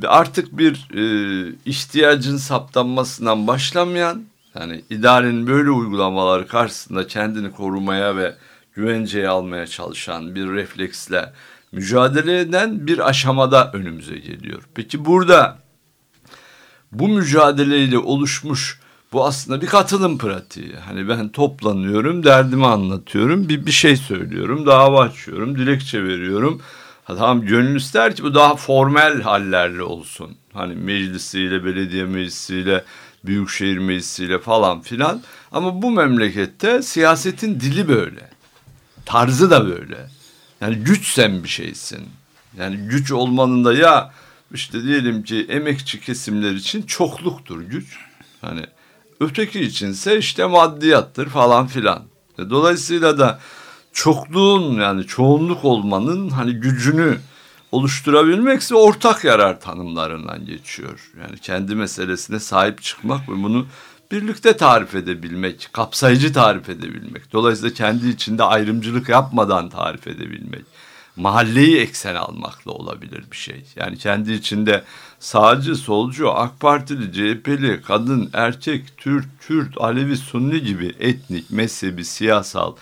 artık bir e, ihtiyacın saptanmasından başlamayan yani idarenin böyle uygulamaları karşısında kendini korumaya ve güvenceye almaya çalışan bir refleksle mücadele eden bir aşamada önümüze geliyor. Peki burada bu mücadeleyle oluşmuş bu aslında bir katılım pratiği. Hani ben toplanıyorum, derdimi anlatıyorum, bir, bir şey söylüyorum, dava açıyorum, dilekçe veriyorum. Tamam gönül ister ki bu daha formel hallerle olsun. Hani meclisiyle, belediye meclisiyle, büyükşehir meclisiyle falan filan. Ama bu memlekette siyasetin dili böyle. Tarzı da böyle. Yani güç sen bir şeysin. Yani güç olmanın da ya işte diyelim ki emekçi kesimler için çokluktur güç. Hani öteki içinse işte maddiyattır falan filan. E, dolayısıyla da çokluğun yani çoğunluk olmanın hani gücünü oluşturabilmekse ortak yarar tanımlarından geçiyor. Yani kendi meselesine sahip çıkmak ve bunu birlikte tarif edebilmek, kapsayıcı tarif edebilmek. Dolayısıyla kendi içinde ayrımcılık yapmadan tarif edebilmek. Mahalleyi eksen almakla olabilir bir şey. Yani kendi içinde sağcı, solcu, AK Partili, CHP'li, kadın, erkek, Türk, Kürt, Alevi, Sunni gibi etnik, mezhebi, siyasal,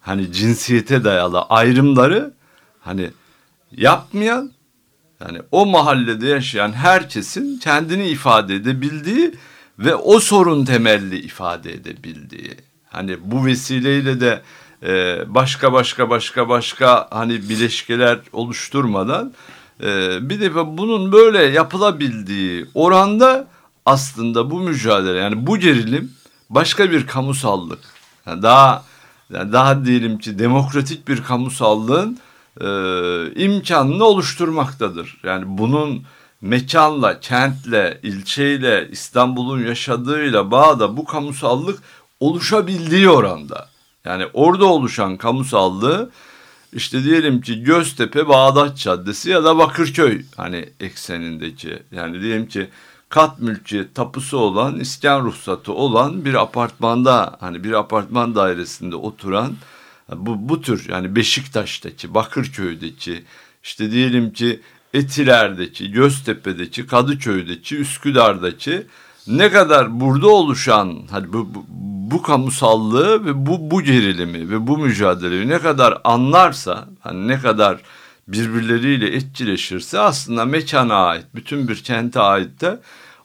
hani cinsiyete dayalı ayrımları hani yapmayan, yani o mahallede yaşayan herkesin kendini ifade edebildiği ve o sorun temelli ifade edebildiği. Hani bu vesileyle de e, başka başka başka başka hani bileşkeler oluşturmadan e, bir defa bunun böyle yapılabildiği oranda aslında bu mücadele yani bu gerilim başka bir kamusallık yani daha yani daha diyelim ki demokratik bir kamusallığın e, imkanını oluşturmaktadır. Yani bunun mekanla, kentle, ilçeyle, İstanbul'un yaşadığıyla bağda bu kamusallık oluşabildiği oranda. Yani orada oluşan kamusallığı işte diyelim ki Göztepe Bağdat Caddesi ya da Bakırköy hani eksenindeki. Yani diyelim ki kat mülkiyet tapusu olan iskan ruhsatı olan bir apartmanda hani bir apartman dairesinde oturan bu, bu tür yani Beşiktaş'taki Bakırköy'deki işte diyelim ki Etiler'deki, Göztepe'deki, Kadıköy'deki, Üsküdar'daki ne kadar burada oluşan hani bu, bu, bu kamusallığı ve bu, bu gerilimi ve bu mücadeleyi ne kadar anlarsa hani ne kadar birbirleriyle etkileşirse aslında mekana ait bütün bir kente ait de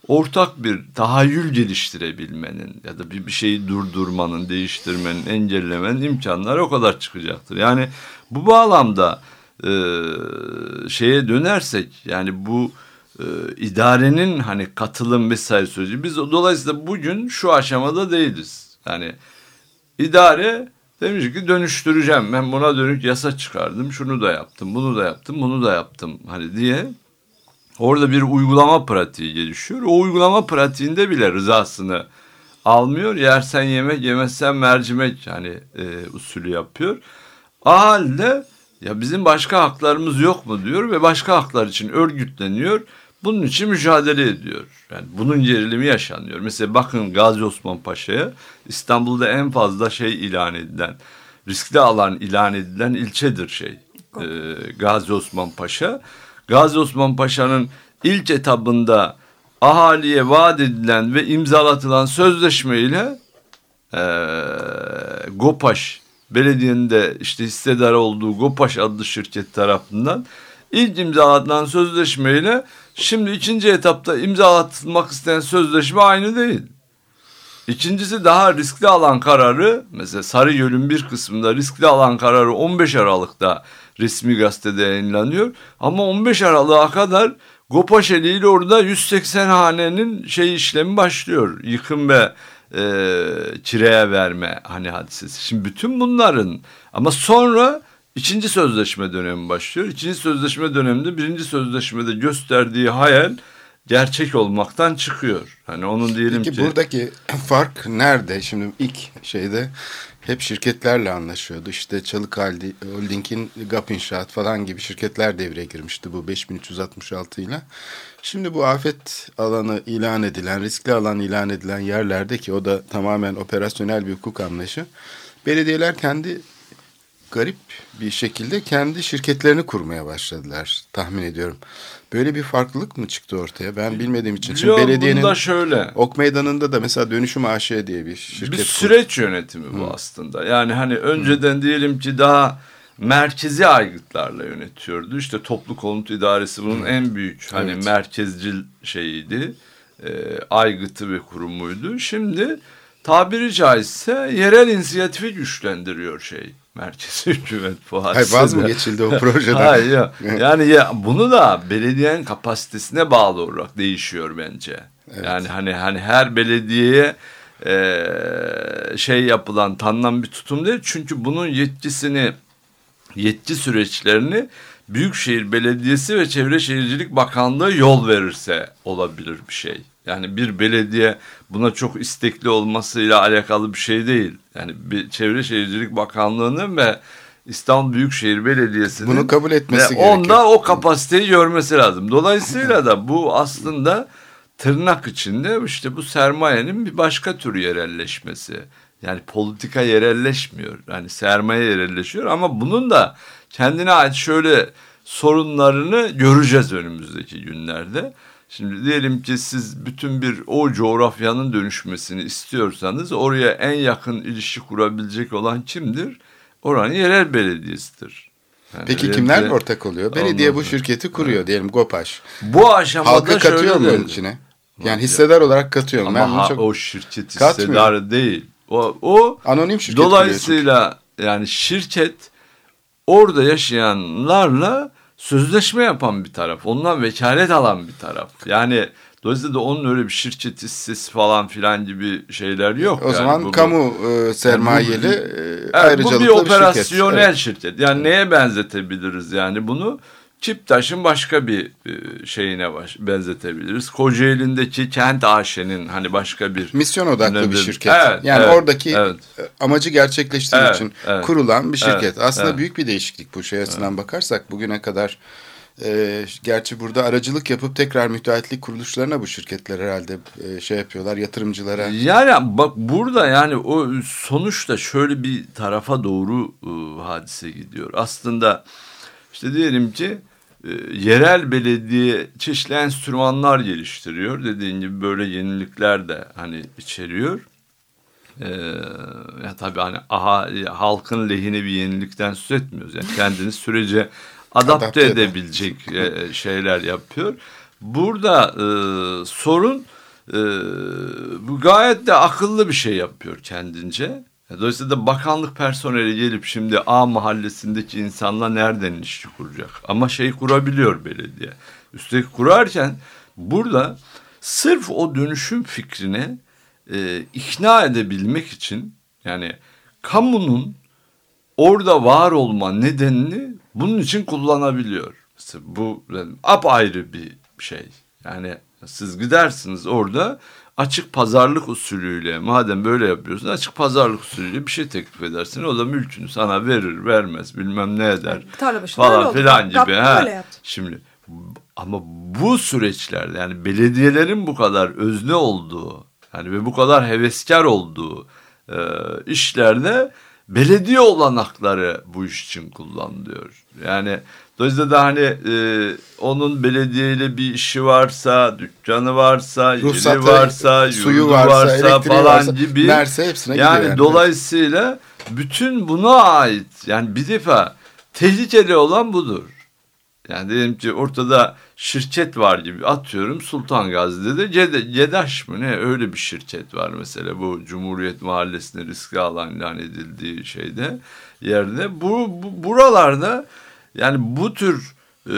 ortak bir tahayyül geliştirebilmenin ya da bir, bir şeyi durdurmanın, değiştirmenin, engellemenin imkanları o kadar çıkacaktır. Yani bu bağlamda e, şeye dönersek yani bu e, idarenin hani katılım vesaire sözü biz dolayısıyla bugün şu aşamada değiliz. Yani idare demiş ki dönüştüreceğim ben buna dönük yasa çıkardım şunu da yaptım bunu da yaptım bunu da yaptım hani diye orada bir uygulama pratiği gelişiyor. O uygulama pratiğinde bile rızasını almıyor. Yersen yemek yemezsen mercimek hani e, usulü yapıyor. O halde ya bizim başka haklarımız yok mu diyor ve başka haklar için örgütleniyor. Bunun için mücadele ediyor. Yani bunun gerilimi yaşanıyor. Mesela bakın Gazi Osman Paşa'ya İstanbul'da en fazla şey ilan edilen, riskli alan ilan edilen ilçedir şey. Ee, Gazi Osman Paşa. Gazi Osman Paşa'nın ilk etabında ahaliye vaat edilen ve imzalatılan sözleşmeyle e, GOPAŞ belediyenin işte hissedar olduğu GOPAŞ adlı şirket tarafından ilk imzalatılan sözleşmeyle şimdi ikinci etapta imzalatılmak istenen sözleşme aynı değil. İkincisi daha riskli alan kararı mesela Sarıyöl'ün bir kısmında riskli alan kararı 15 Aralık'ta resmi gazetede yayınlanıyor. Ama 15 Aralık'a kadar Gopaşeli ile orada 180 hanenin şey işlemi başlıyor. Yıkım ve e, kireye verme hani hadisesi. Şimdi bütün bunların ama sonra ikinci sözleşme dönemi başlıyor. İkinci sözleşme döneminde birinci sözleşmede gösterdiği hayal gerçek olmaktan çıkıyor. Hani onun diyelim Peki ki buradaki fark nerede? Şimdi ilk şeyde hep şirketlerle anlaşıyordu. İşte Çalık Holding'in GAP İnşaat falan gibi şirketler devreye girmişti bu 5366 ile. Şimdi bu afet alanı ilan edilen, riskli alan ilan edilen yerlerde ki o da tamamen operasyonel bir hukuk anlayışı. Belediyeler kendi garip bir şekilde kendi şirketlerini kurmaya başladılar tahmin ediyorum. Böyle bir farklılık mı çıktı ortaya? Ben bilmediğim için. Şimdi Yok, belediyenin şöyle. Ok Meydanı'nda da mesela Dönüşüm AŞ diye bir şirket bir kurdu. süreç yönetimi bu aslında. Yani hani önceden diyelim ki daha merkezi aygıtlarla yönetiyordu. İşte toplu konut idaresi bunun en büyük hani Evet. merkezcil şeyiydi. E, aygıtı ve kurumuydu. Şimdi tabiri caizse yerel inisiyatifi güçlendiriyor şey. Merkezi hükümet bu Hayır vaz mı geçildi o projeden? Hayır ya. yani ya bunu da belediyenin kapasitesine bağlı olarak değişiyor bence. Yani hani hani her belediyeye e, şey yapılan tanınan bir tutum değil. Çünkü bunun yetkisini yetki süreçlerini Büyükşehir Belediyesi ve Çevre Şehircilik Bakanlığı yol verirse olabilir bir şey. Yani bir belediye buna çok istekli olmasıyla alakalı bir şey değil. Yani bir Çevre Şehircilik Bakanlığı'nın ve İstanbul Büyükşehir Belediyesi'nin Bunu kabul etmesi ve onda gerekiyor. o kapasiteyi görmesi lazım. Dolayısıyla da bu aslında tırnak içinde işte bu sermayenin bir başka tür yerelleşmesi. Yani politika yerelleşmiyor. Yani sermaye yerelleşiyor ama bunun da kendine ait şöyle sorunlarını göreceğiz önümüzdeki günlerde. Şimdi diyelim ki siz bütün bir o coğrafyanın dönüşmesini istiyorsanız oraya en yakın ilişki kurabilecek olan kimdir? Oranın yerel belediyesidir. Yani Peki kimler ki- ortak oluyor? Belediye bu şirketi kuruyor diyelim GOPAŞ. Bu aşamada Halkı katıyor mu de- bunun içine? Yani hissedar olarak katıyor mu? Ama Ben ha- çok o şirket Katmıyor. hissedarı değil. O, o anonim şirket dolayısıyla yani şirket orada yaşayanlarla sözleşme yapan bir taraf. Ondan vekalet alan bir taraf. Yani dolayısıyla da onun öyle bir şirket hissesi falan filan gibi şeyler yok. O Yani zaman bu- kamu e, sermayeli Yani e, Evet, ayrıcalıklı bu bir bir şirket. operasyonel Evet. şirket. Yani neye benzetebiliriz yani bunu? Kiptaş'ın başka bir e, şeyine baş, benzetebiliriz. Kocaeli'ndeki Kent AŞ'nin hani başka bir Misyon odaklı bir önemli- şirket. Evet, yani evet, oradaki evet. e, amacı gerçekleştirmek Evet, için evet. kurulan bir şirket. Evet, Aslında evet. büyük bir değişiklik bu şey açısından bakarsak bugüne kadar e, gerçi burada aracılık yapıp tekrar müteahhitlik kuruluşlarına bu şirketler herhalde e, şey yapıyorlar yatırımcılara. Yani bak burada yani o sonuçta şöyle bir tarafa doğru e, hadise gidiyor. Aslında işte diyelim ki e, yerel belediye çeşitli enstrümanlar geliştiriyor. Dediğin gibi böyle yenilikler de hani içeriyor. Ee, ya tabii hani aha, halkın lehine bir yenilikten söz etmiyoruz. Yani kendini sürece adapte, Adapte edebilecek e, şeyler yapıyor. Burada e, sorun e, bu gayet de akıllı bir şey yapıyor kendince. Dolayısıyla da bakanlık personeli gelip şimdi A mahallesindeki insanla nereden ilişki kuracak? Ama şey kurabiliyor belediye. Üstelik kurarken burada sırf o dönüşüm fikrine e, ikna edebilmek için yani kamunun orada var olma nedenini bunun için kullanabiliyor. Mesela bu yani apayrı bir şey. Yani siz gidersiniz orada açık pazarlık usulüyle madem böyle yapıyorsun açık pazarlık usulüyle bir şey teklif edersin. O da mülkünü sana verir vermez bilmem ne eder öyle falan filan gibi. Ha. Şimdi ama bu süreçlerde yani belediyelerin bu kadar özne olduğu yani ve bu kadar heveskar olduğu e, işlerde belediye olanakları bu iş için kullanılıyor. Yani dolayısıyla da hani e, onun belediyeyle bir işi varsa, dükkanı varsa, Ruhsatı, yeri varsa, suyu varsa, varsa, falan varsa, gibi. verse hepsine yani yani. dolayısıyla bütün buna ait yani bir defa tehlikeli olan budur. Yani diyelim ki ortada şirket var gibi atıyorum Sultan Gazi'de de Cede, Cedaş mı ne öyle bir şirket var mesela bu Cumhuriyet Mahallesi'ne riskli alan ilan edildiği şeyde yerde. Bu, bu buralarda yani bu tür e,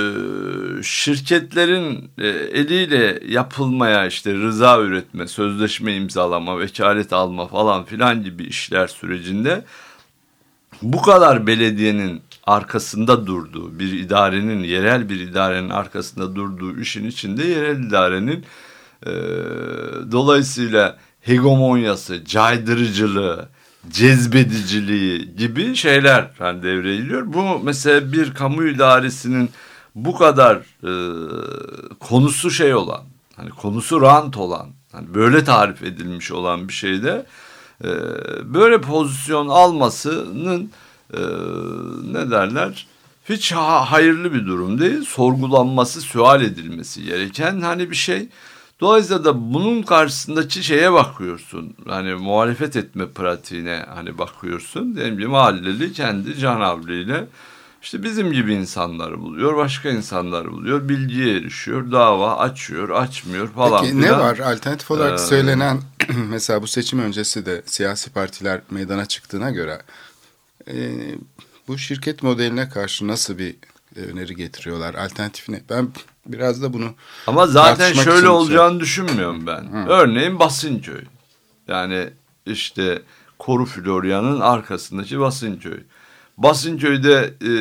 şirketlerin e, eliyle yapılmaya işte rıza üretme, sözleşme imzalama, vekalet alma falan filan gibi işler sürecinde bu kadar belediyenin arkasında durduğu bir idarenin yerel bir idarenin arkasında durduğu işin içinde yerel idarenin e, dolayısıyla hegemonyası, caydırıcılığı, cezbediciliği gibi şeyler hani devreye giriyor. Bu mesela bir kamu idaresinin bu kadar e, konusu şey olan, hani konusu rant olan, hani böyle tarif edilmiş olan bir şeyde e, böyle pozisyon almasının e, ne derler hiç ha- hayırlı bir durum değil. Sorgulanması, sual edilmesi gereken hani bir şey. Dolayısıyla da bunun karşısındaki şeye bakıyorsun. Hani muhalefet etme pratiğine hani bakıyorsun. Diyelim ki mahalleli kendi canavliyle işte bizim gibi insanları buluyor, başka insanları buluyor, bilgiye erişiyor, dava açıyor, açmıyor falan Peki ne filan. var? Alternatif olarak Ee, söylenen mesela bu seçim öncesi de siyasi partiler meydana çıktığına göre e, bu şirket modeline karşı nasıl bir e, öneri getiriyorlar? Alternatif ne? Ben biraz da bunu Ama zaten şöyle olacağını düşünmüyorum ben. Örneğin Basınköy. Yani işte Koru Florya'nın arkasındaki Basınköy. Basınköy'de e,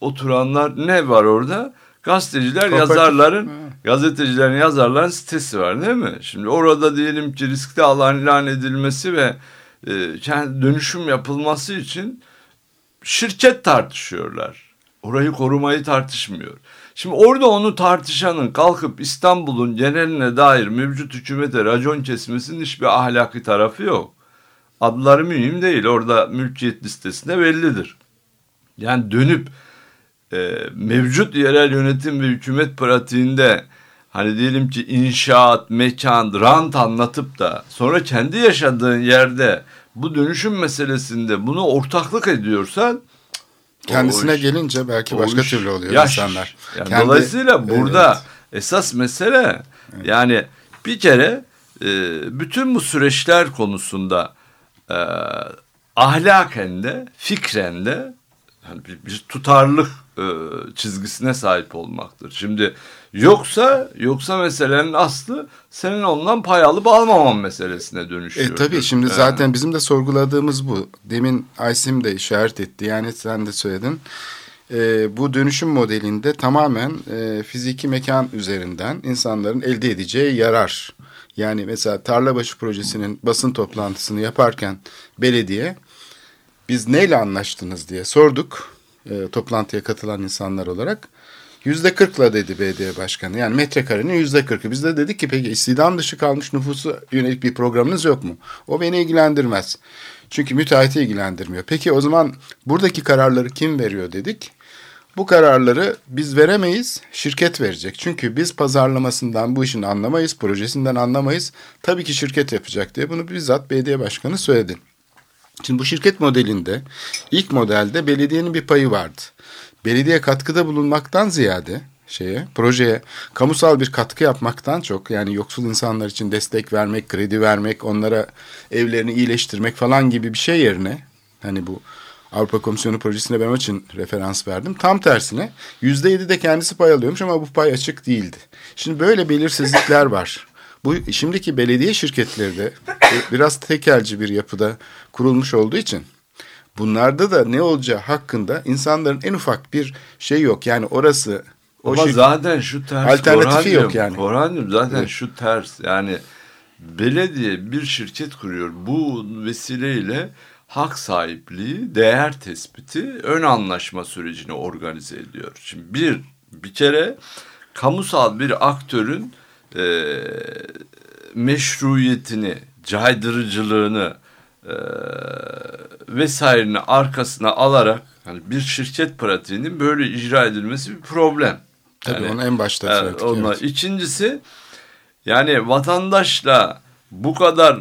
oturanlar ne var orada? Gazeteciler, Kooperatif. yazarların, Ha. gazetecilerin, yazarların sitesi var değil mi? Şimdi orada diyelim ki riskli alan ilan edilmesi ve e, dönüşüm yapılması için şirket tartışıyorlar. Orayı korumayı tartışmıyor. Şimdi orada onu tartışanın kalkıp İstanbul'un geneline dair mevcut hükümete racon kesmesinin hiçbir ahlaki tarafı yok. Adları mühim değil. Orada mülkiyet listesinde bellidir. Yani dönüp e, mevcut yerel yönetim ve hükümet pratiğinde hani diyelim ki inşaat, mekan, rant anlatıp da sonra kendi yaşadığın yerde bu dönüşüm meselesinde bunu ortaklık ediyorsan kendisine iş- gelince belki başka iş türlü oluyor yaş. insanlar. Yani Kendi- dolayısıyla burada Evet. esas mesele yani bir kere e, bütün bu süreçler konusunda e, ahlaken de fikren de hani bir, bir tutarlılık e, çizgisine sahip olmaktır. Şimdi yoksa yoksa meselenin aslı senin ondan pay alıp almaman meselesine dönüşüyor. E tabii şimdi Yani. zaten bizim de sorguladığımız bu. Demin Aysim de işaret etti. Yani sen de söyledin. E, bu dönüşüm modelinde tamamen e, fiziki mekan üzerinden insanların elde edeceği yarar. Yani mesela Tarlabaşı projesinin basın toplantısını yaparken belediye biz neyle anlaştınız diye sorduk e, toplantıya katılan insanlar olarak. Yüzde kırkla dedi BD başkanı. Yani metrekarenin yüzde kırkı. Biz de dedik ki peki istihdam dışı kalmış nüfusu yönelik bir programınız yok mu? O beni ilgilendirmez. Çünkü müteahhiti ilgilendirmiyor. Peki o zaman buradaki kararları kim veriyor dedik. Bu kararları biz veremeyiz, şirket verecek. Çünkü biz pazarlamasından bu işin anlamayız, projesinden anlamayız. Tabii ki şirket yapacak diye bunu bizzat belediye başkanı söyledi. Şimdi bu şirket modelinde ilk modelde belediyenin bir payı vardı. Belediye katkıda bulunmaktan ziyade şeye, projeye kamusal bir katkı yapmaktan çok yani yoksul insanlar için destek vermek, kredi vermek, onlara evlerini iyileştirmek falan gibi bir şey yerine hani bu Avrupa Komisyonu projesine ben için referans verdim. Tam tersine yüzde yedi de kendisi pay alıyormuş ama bu pay açık değildi. Şimdi böyle belirsizlikler var. Bu şimdiki belediye şirketleri de biraz tekelci bir yapıda kurulmuş olduğu için bunlarda da ne olacağı hakkında insanların en ufak bir şey yok. Yani orası o Ama şirket- zaten şu ters. Alternatifi Korhancığım, yok yani. Korhancığım zaten Evet. şu ters. Yani belediye bir şirket kuruyor. Bu vesileyle hak sahipliği, değer tespiti, ön anlaşma sürecini organize ediyor. Şimdi bir, bir kere kamusal bir aktörün e, meşruiyetini, caydırıcılığını e, vesairenin arkasına alarak hani bir şirket pratiğinin böyle icra edilmesi bir problem. Tabii Yani, onu en başta Evet, söyledik. onunla. evet. İkincisi yani vatandaşla bu kadar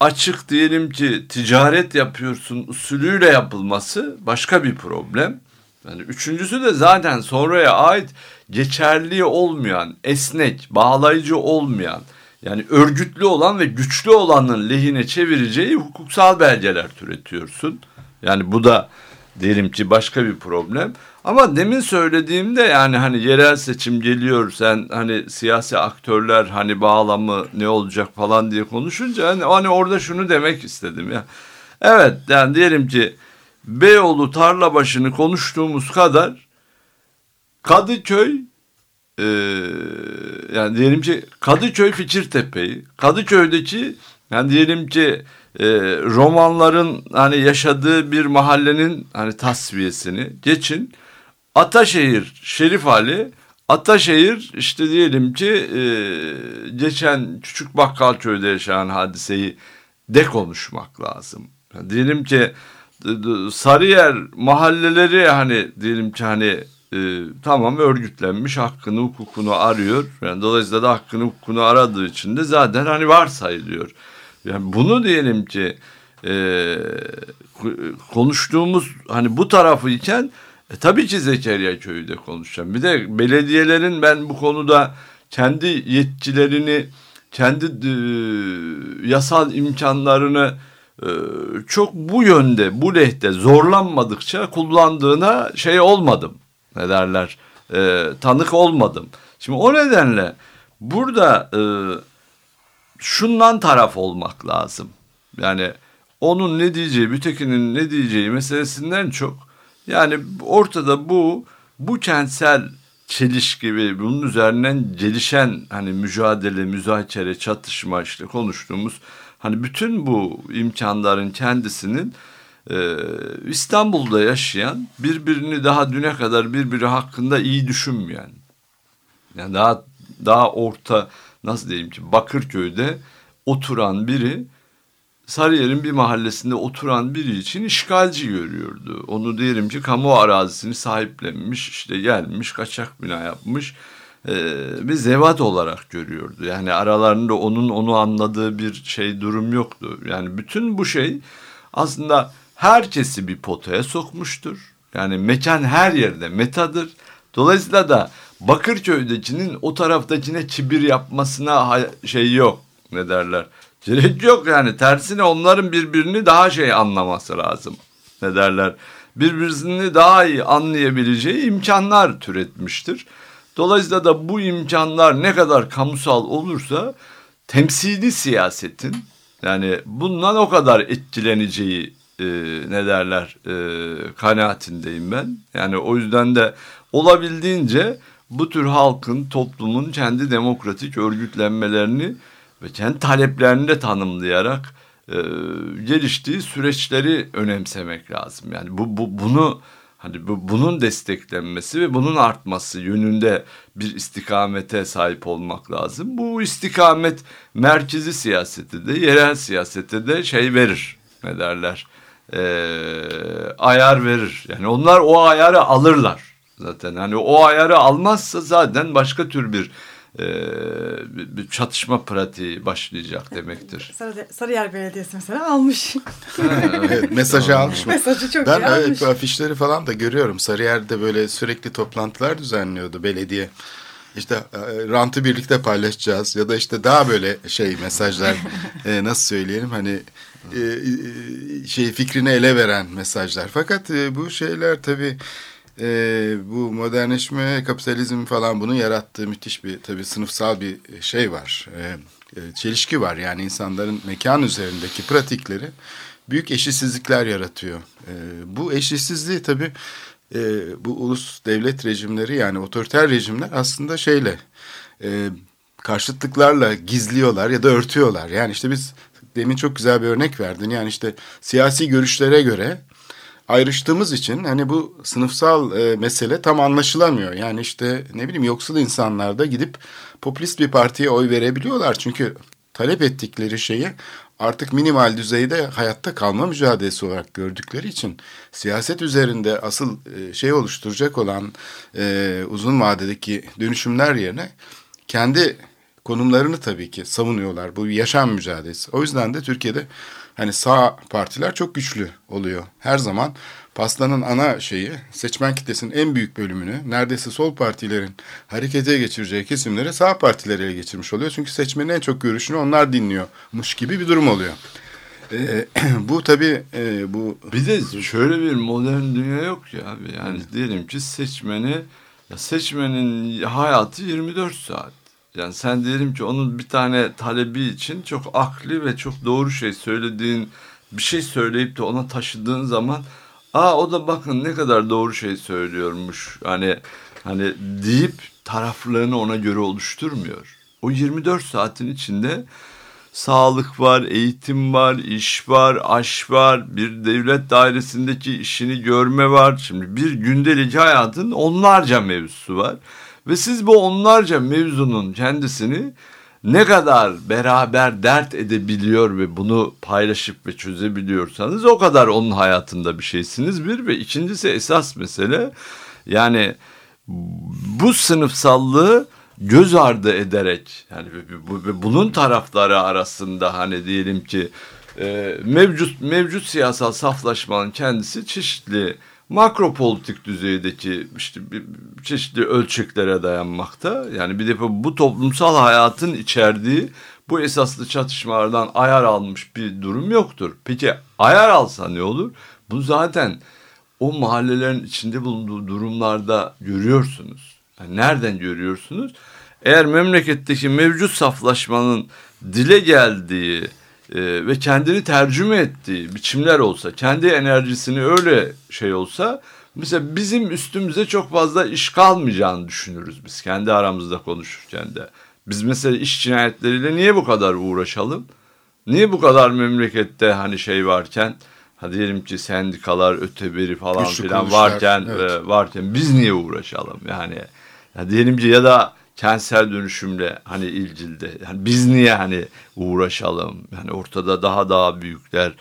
açık diyelim ki ticaret yapıyorsun usulüyle yapılması başka bir problem. Yani üçüncüsü de zaten sonraya ait geçerli olmayan, esnek, bağlayıcı olmayan yani örgütlü olan ve güçlü olanın lehine çevireceği hukuksal belgeler türetiyorsun. Yani bu da diyelim ki başka bir problem. Ama demin söylediğimde yani hani yerel seçim geliyor sen hani siyasi aktörler hani bağlamı ne olacak falan diye konuşunca hani, hani orada şunu demek istedim ya. Evet yani diyelim ki Beyoğlu tarla başını konuştuğumuz kadar Kadıköy e, yani diyelim ki Kadıköy Fikirtepe'yi Kadıköy'deki yani diyelim ki e, romanların hani yaşadığı bir mahallenin hani tasfiyesini geçin. Ataşehir Şerif Ali Ataşehir işte diyelim ki e, geçen Küçük Bakkalköy'de yaşanan hadiseyi de konuşmak lazım. Yani diyelim ki Sarıyer mahalleleri hani diyelim ki hani e, tamam örgütlenmiş hakkını hukukunu arıyor. Yani dolayısıyla da hakkını hukukunu aradığı için de zaten hani varsayılıyor. Yani bunu diyelim ki e, konuştuğumuz hani bu tarafı iken e, tabii ki Zekeriya Köyü de konuşacağım. Bir de belediyelerin ben bu konuda kendi yetkilerini, kendi e, yasal imkanlarını e, çok bu yönde, bu lehte zorlanmadıkça kullandığına şey olmadım. Ne derler? E, tanık olmadım. Şimdi o nedenle burada e, şundan taraf olmak lazım. Yani onun ne diyeceği, mütekinin ne diyeceği meselesinden çok yani ortada bu bu kentsel çelişki ve bunun üzerinden gelişen hani mücadele, müzakere, çatışma işte konuştuğumuz hani bütün bu imkanların kendisinin e, İstanbul'da yaşayan birbirini daha düne kadar birbiri hakkında iyi düşünmeyen yani daha daha orta nasıl diyeyim ki Bakırköy'de oturan biri Sarıyer'in bir mahallesinde oturan biri için işgalci görüyordu. Onu diyelim ki kamu arazisini sahiplenmiş, işte gelmiş, kaçak bina yapmış e, bir zevat olarak görüyordu. Yani aralarında onun onu anladığı bir şey durum yoktu. Yani bütün bu şey aslında herkesi bir potaya sokmuştur. Yani mekan her yerde metadır. Dolayısıyla da Bakırköy'dekinin o taraftakine kibir yapmasına şey yok. Ne derler? Gerek yok yani tersine onların birbirini daha şey anlaması lazım. Ne derler? Birbirini daha iyi anlayabileceği imkanlar türetmiştir. Dolayısıyla da bu imkanlar ne kadar kamusal olursa temsili siyasetin yani bundan o kadar etkileneceği e, ne derler e, kanaatindeyim ben. Yani o yüzden de olabildiğince bu tür halkın, toplumun kendi demokratik örgütlenmelerini ve kendi taleplerini de tanımlayarak e, geliştiği süreçleri önemsemek lazım. Yani bu, bu bunu hani bu, bunun desteklenmesi ve bunun artması yönünde bir istikamete sahip olmak lazım. Bu istikamet merkezi siyaseti de yerel siyasete de şey verir ne derler e, ayar verir. Yani onlar o ayarı alırlar zaten. Hani o ayarı almazsa zaten başka tür bir e, bir çatışma pratiği başlayacak demektir. Sarı, Sarıyer Belediyesi mesela almış. evet, mesajı almış mı? Mesajı çok ben iyi almış. evet, afişleri falan da görüyorum. Sarıyer'de böyle sürekli toplantılar düzenliyordu belediye. İşte e, rantı birlikte paylaşacağız ya da işte daha böyle şey mesajlar e, nasıl söyleyelim hani e, e, şey fikrini ele veren mesajlar. Fakat e, bu şeyler tabii e, bu modernleşme, kapitalizm falan bunun yarattığı müthiş bir tabii sınıfsal bir şey var. E, e, çelişki var yani insanların mekan üzerindeki pratikleri büyük eşitsizlikler yaratıyor. E, bu eşitsizliği tabii e, bu ulus devlet rejimleri yani otoriter rejimler aslında şeyle e, karşıtlıklarla gizliyorlar ya da örtüyorlar. Yani işte biz demin çok güzel bir örnek verdin. Yani işte siyasi görüşlere göre ayrıştığımız için hani bu sınıfsal e, mesele tam anlaşılamıyor. Yani işte ne bileyim yoksul insanlar da gidip popülist bir partiye oy verebiliyorlar. Çünkü talep ettikleri şeyi artık minimal düzeyde hayatta kalma mücadelesi olarak gördükleri için siyaset üzerinde asıl e, şey oluşturacak olan e, uzun vadedeki dönüşümler yerine kendi konumlarını tabii ki savunuyorlar. Bu bir yaşam mücadelesi. O yüzden de Türkiye'de hani sağ partiler çok güçlü oluyor. Her zaman pastanın ana şeyi seçmen kitlesinin en büyük bölümünü neredeyse sol partilerin harekete geçireceği kesimleri sağ partiler ele geçirmiş oluyor. Çünkü seçmenin en çok görüşünü onlar dinliyormuş gibi bir durum oluyor. Ee, bu tabii e, bu Bir de şöyle bir modern dünya yok ya abi. Yani diyelim ki seçmeni ya seçmenin hayatı 24 saat. Yani sen diyelim ki onun bir tane talebi için çok akli ve çok doğru şey söylediğin bir şey söyleyip de ona taşıdığın zaman aa o da bakın ne kadar doğru şey söylüyormuş. Hani hani deyip taraflarını ona göre oluşturmuyor. O 24 saatin içinde sağlık var, eğitim var, iş var, aş var, bir devlet dairesindeki işini görme var. Şimdi bir gündelik hayatın onlarca mevzusu var. Ve siz bu onlarca mevzunun kendisini ne kadar beraber dert edebiliyor ve bunu paylaşıp ve çözebiliyorsanız o kadar onun hayatında bir şeysiniz bir. Ve ikincisi esas mesele yani bu sınıfsallığı göz ardı ederek yani bu- bu- bunun tarafları arasında hani diyelim ki e, mevcut mevcut siyasal saflaşmanın kendisi çeşitli makro politik düzeydeki işte çeşitli ölçeklere dayanmakta. Yani bir defa bu toplumsal hayatın içerdiği bu esaslı çatışmalardan ayar almış bir durum yoktur. Peki ayar alsa ne olur? Bu zaten o mahallelerin içinde bulunduğu durumlarda görüyorsunuz. Yani nereden görüyorsunuz? Eğer memleketteki mevcut saflaşmanın dile geldiği e, ve kendini tercüme ettiği biçimler olsa, kendi enerjisini öyle şey olsa, mesela bizim üstümüze çok fazla iş kalmayacağını düşünürüz biz kendi aramızda konuşurken de. Biz mesela iş cinayetleriyle niye bu kadar uğraşalım? Niye bu kadar memlekette hani şey varken, ha diyelim ki sendikalar, öteberi falan Güçlü filan varken evet. e, varken biz niye uğraşalım yani? Ya diyelim ki ya da kentsel dönüşümle hani ilgili yani biz niye hani uğraşalım? Yani ortada daha daha büyükler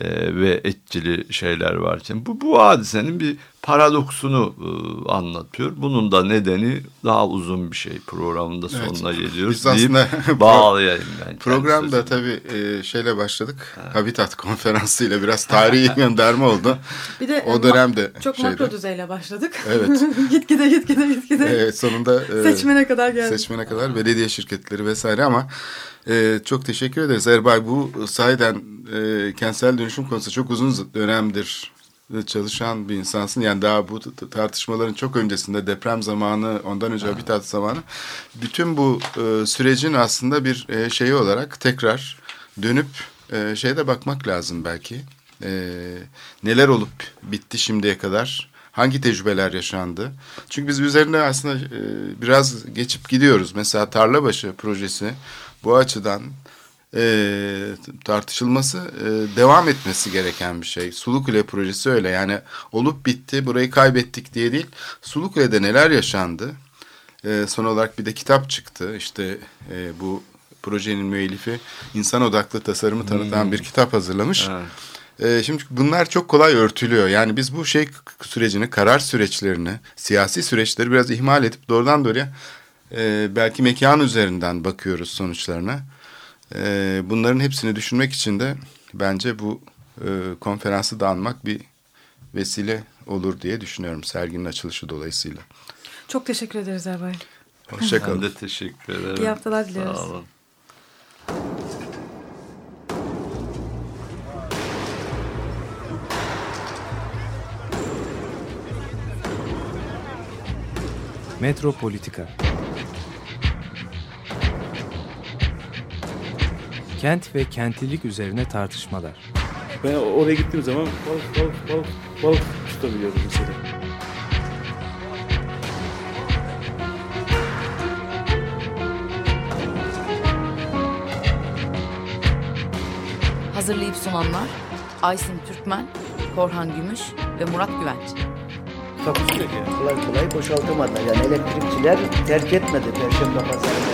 e, ve etkili şeyler varken bu bu hadisenin bir paradoksunu e, anlatıyor. Bunun da nedeni daha uzun bir şey programında Evet. sonuna geliyoruz Biz deyip aslında bağlayayım ben. Programda tabii e, şeyle başladık. Habitat konferansıyla biraz tarihi gönderme oldu. Bir de O e, ma- dönemde çok şeyde. makro düzeyle başladık. Evet. git gide git gide git gide. Evet, sonunda e, Seçmene kadar geldik. seçmene kadar belediye şirketleri vesaire ama e, çok teşekkür ederiz Erbay. Bu sahiden e, kentsel dönüşüm konusu çok uzun dönemdir çalışan bir insansın. Yani daha bu tartışmaların çok öncesinde deprem zamanı, ondan önce habitat zamanı. Bütün bu e, sürecin aslında bir e, şeyi olarak tekrar dönüp e, şeyde bakmak lazım belki. E, neler olup bitti şimdiye kadar? Hangi tecrübeler yaşandı? Çünkü biz üzerine aslında e, biraz geçip gidiyoruz. Mesela Tarlabaşı projesi bu açıdan e, tartışılması, e, devam etmesi gereken bir şey. Sulukule projesi öyle yani olup bitti, burayı kaybettik diye değil. Sulukule'de neler yaşandı? E, son olarak bir de kitap çıktı. İşte e, bu projenin müellifi insan odaklı tasarımı tanıtan bir kitap hazırlamış. Evet. Ee, şimdi bunlar çok kolay örtülüyor. Yani biz bu şey sürecini, karar süreçlerini, siyasi süreçleri biraz ihmal edip doğrudan doğruya e, belki mekan üzerinden bakıyoruz sonuçlarına. E, bunların hepsini düşünmek için de bence bu e, konferansı da anmak bir vesile olur diye düşünüyorum serginin açılışı dolayısıyla. Çok teşekkür ederiz Erbay. Hoşçakalın. Ben de teşekkür ederim. İyi haftalar diliyoruz. Sağ olun. Metropolitika Kent ve kentlilik üzerine tartışmalar. Ben oraya gittiğim zaman balık balık balık balık tutabiliyorum mesela. Hazırlayıp sunanlar Aysin Türkmen, Korhan Gümüş ve Murat Güvenç. Takusu yok yani. Kolay kolay boşaltamadılar. Yani elektrikçiler terk etmedi Perşembe Pazarı